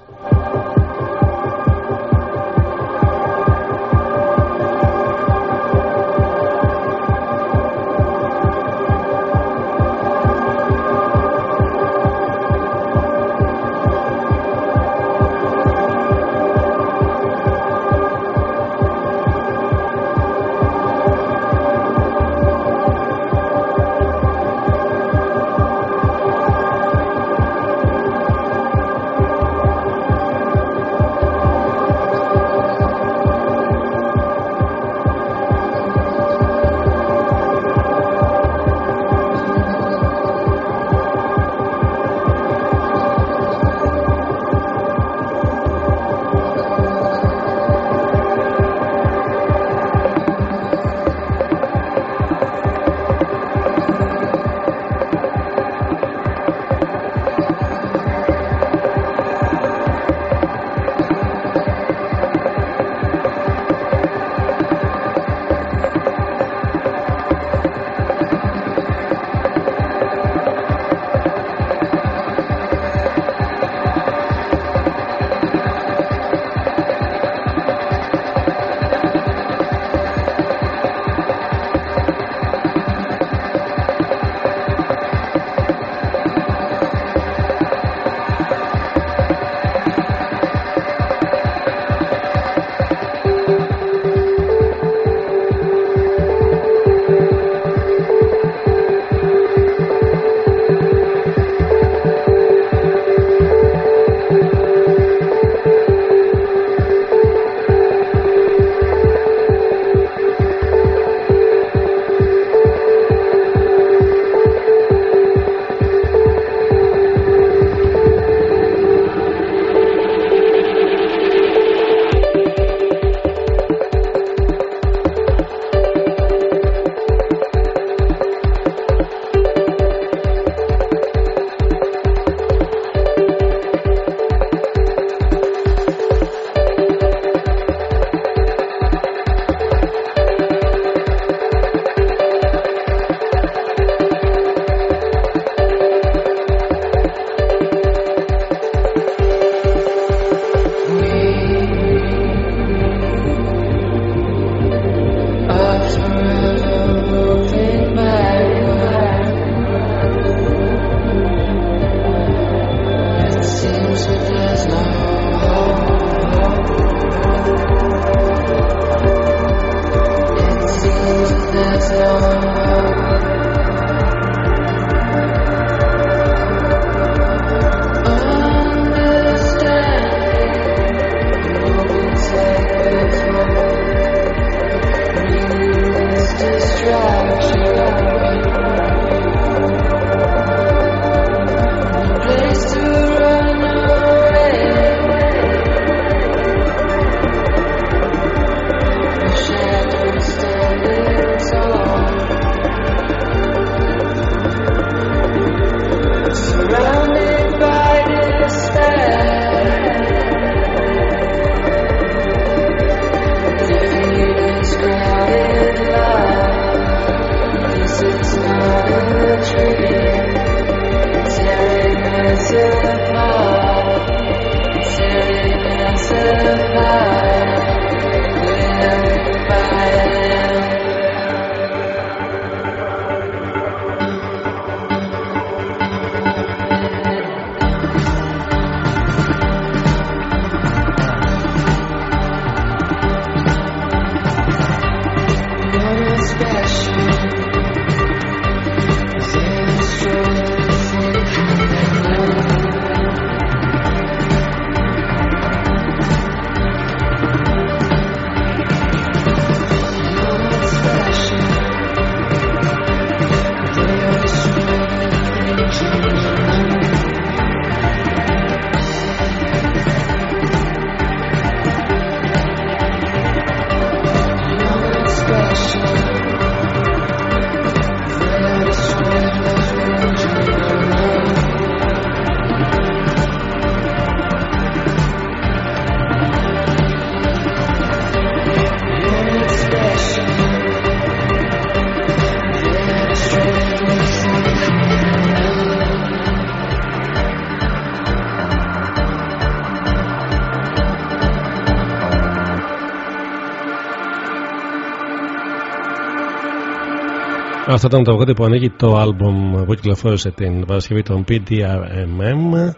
Αυτό ήταν το τραγούδι που ανοίγει το άλμπουμ που κυκλοφόρησε την Παρασκευή των PDRMM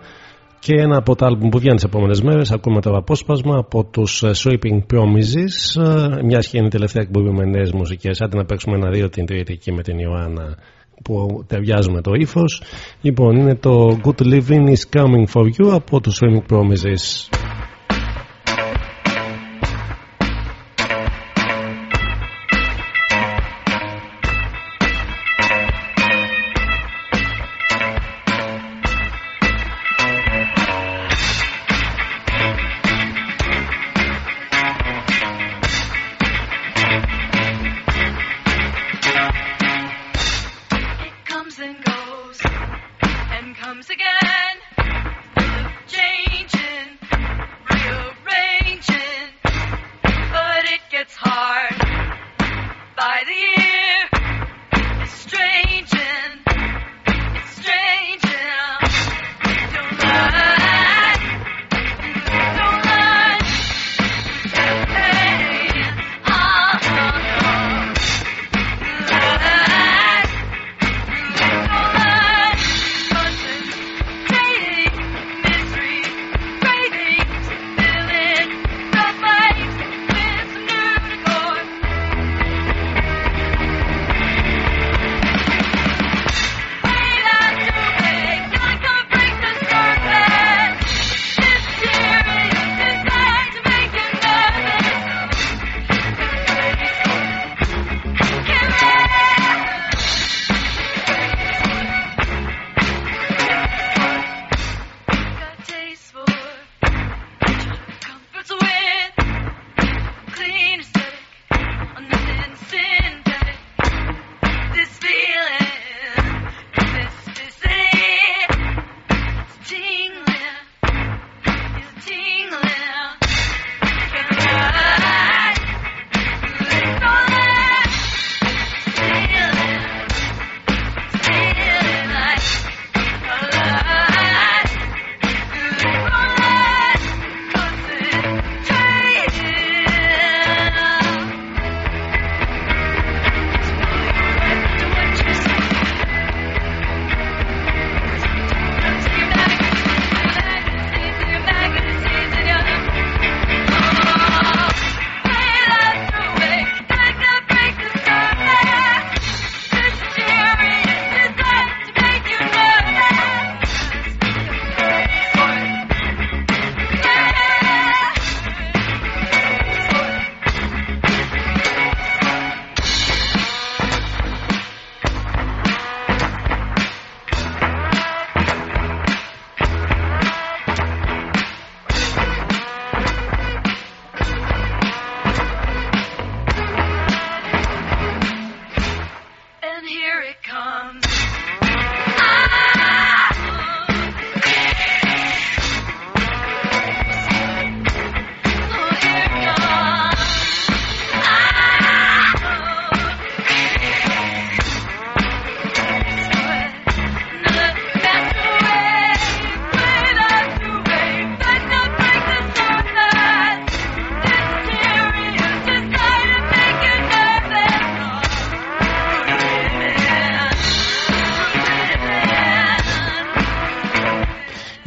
και ένα από τα άλμπουμ που βγαίνει τις επόμενες μέρες. Ακούμε το απόσπασμα από τους Sweeping Promises. Μια και είναι η τελευταία εκπομπή με νέες μουσικές. Άντε να παίξουμε ένα δύο την τρίτη εκεί με την Ιωάννα που ταιριάζουμε το ύφος. Λοιπόν, είναι το Good Living is Coming for You από τους Sweeping Promises.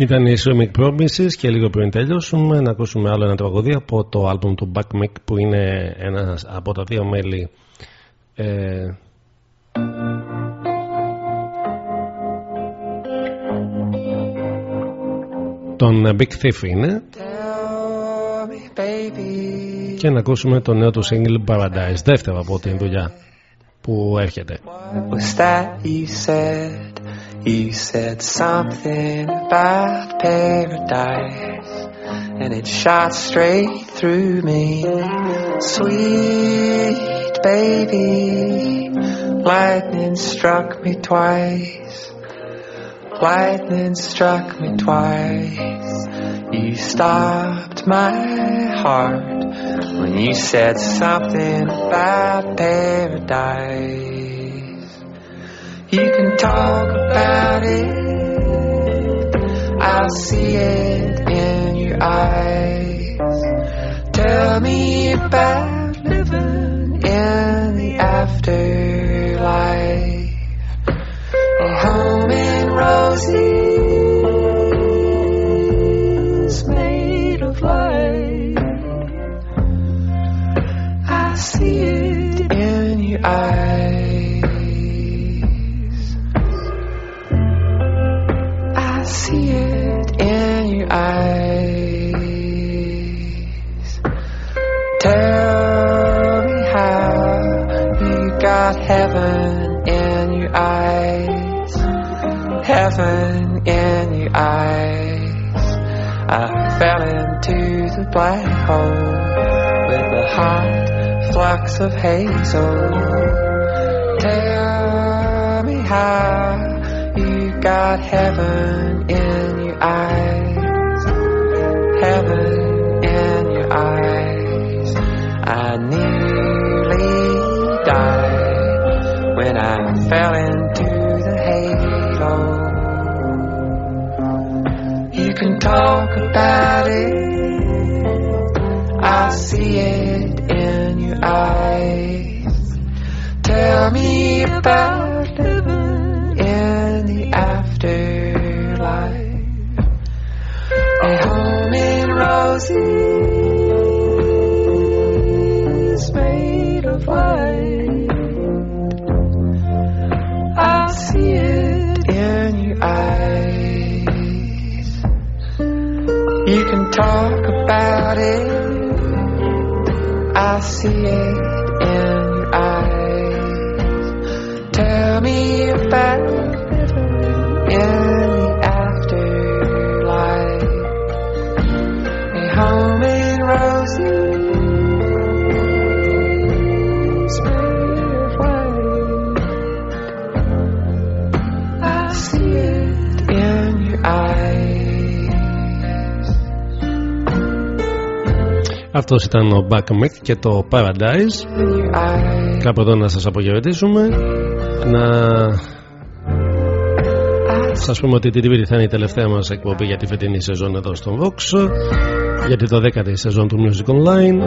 Ήταν η Swimming Promises και λίγο πριν τέλειωσουμε να ακούσουμε άλλο ένα τραγουδί από το άλμπουμ του Back Mick που είναι ένας από τα δύο μέλη ε, τον Big Thief είναι και να ακούσουμε το νέο του single Paradise δεύτερο από την δουλειά που έρχεται was that you said? You said something about paradise, and it shot straight through me. Sweet baby, lightning struck me twice. Lightning struck me twice. You stopped my heart when you said something about paradise. You can talk about it. I see it in your eyes. Tell me about living in the afterlife. A home in roses made of light. I see it in your eyes. Got heaven in your eyes. Heaven in your eyes. I fell into the black hole with the hot flux of hazel. Tell me how you got heaven in your eyes. Heaven fell into the halo. You can talk about it. I see it in your eyes. Tell me about living in the afterlife. A home in roses talk about it. I see it in your eyes. Tell me about αυτός ήταν ο Back Mick και το Paradise. Κάπου εδώ να σας απογευετήσουμε να σας πούμε ότι την Τρίτη θα είναι η τελευταία μας εκπομπή για τη φετινή σεζόν εδώ στον Vox γιατί το 10η σεζόν του Music Online.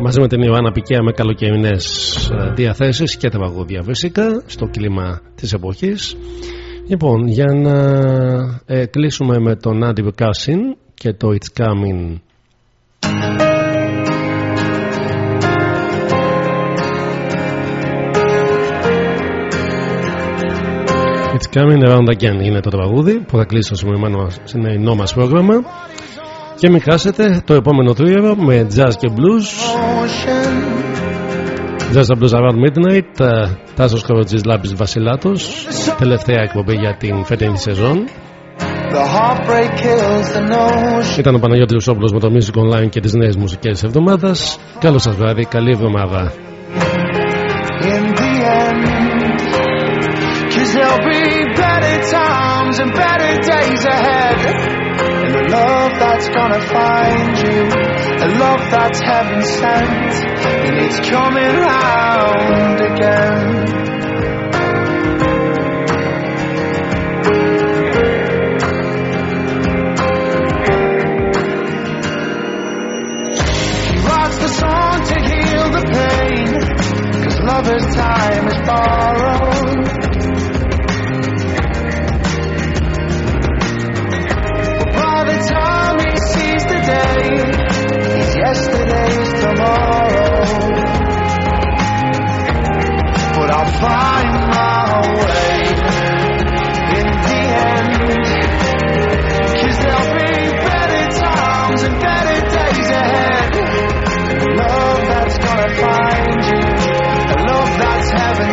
Μαζί με την Ιωάννα Πικέα με καλοκαιρινές ε, διαθέσεις και τα βαγούδια φυσικά στο κλίμα της εποχής. Λοιπόν για να ε, κλείσουμε με τον Andy Cassin και το It's Coming It's coming around again. Είναι το τραγούδι που θα κλείσει το σημερινό, σημερινό μας πρόγραμμα. Και μην χάσετε το επόμενο τρίωρο με jazz και blues. Jazz and Blues Around Midnight. Ε, Τάσος Κοροτζής Λάμπης Βασιλάτος. Τελευταία εκπομπή για την φετινή σεζόν Ήταν ο Παναγιώτης Ρουσόπουλος με το Music Online και τις νέες μουσικές της εβδομάδας Καλό σας βράδυ, καλή εβδομάδα. In the end. Cause there'll a song to heal the pain. Cause lover's time is borrowed. But by the time he sees the day, he's yesterday's tomorrow. But I'll find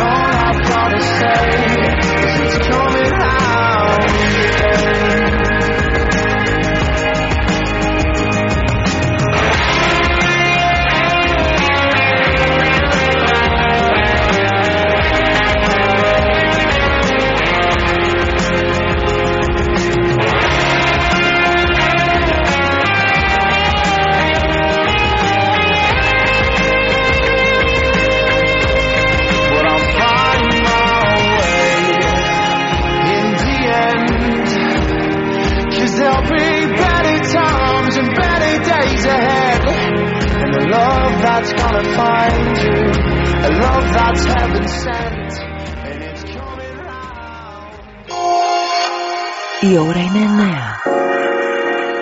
All I've gotta say is it's coming out. gonna find you A love that's heaven sent And it's coming round Η ώρα είναι νέα.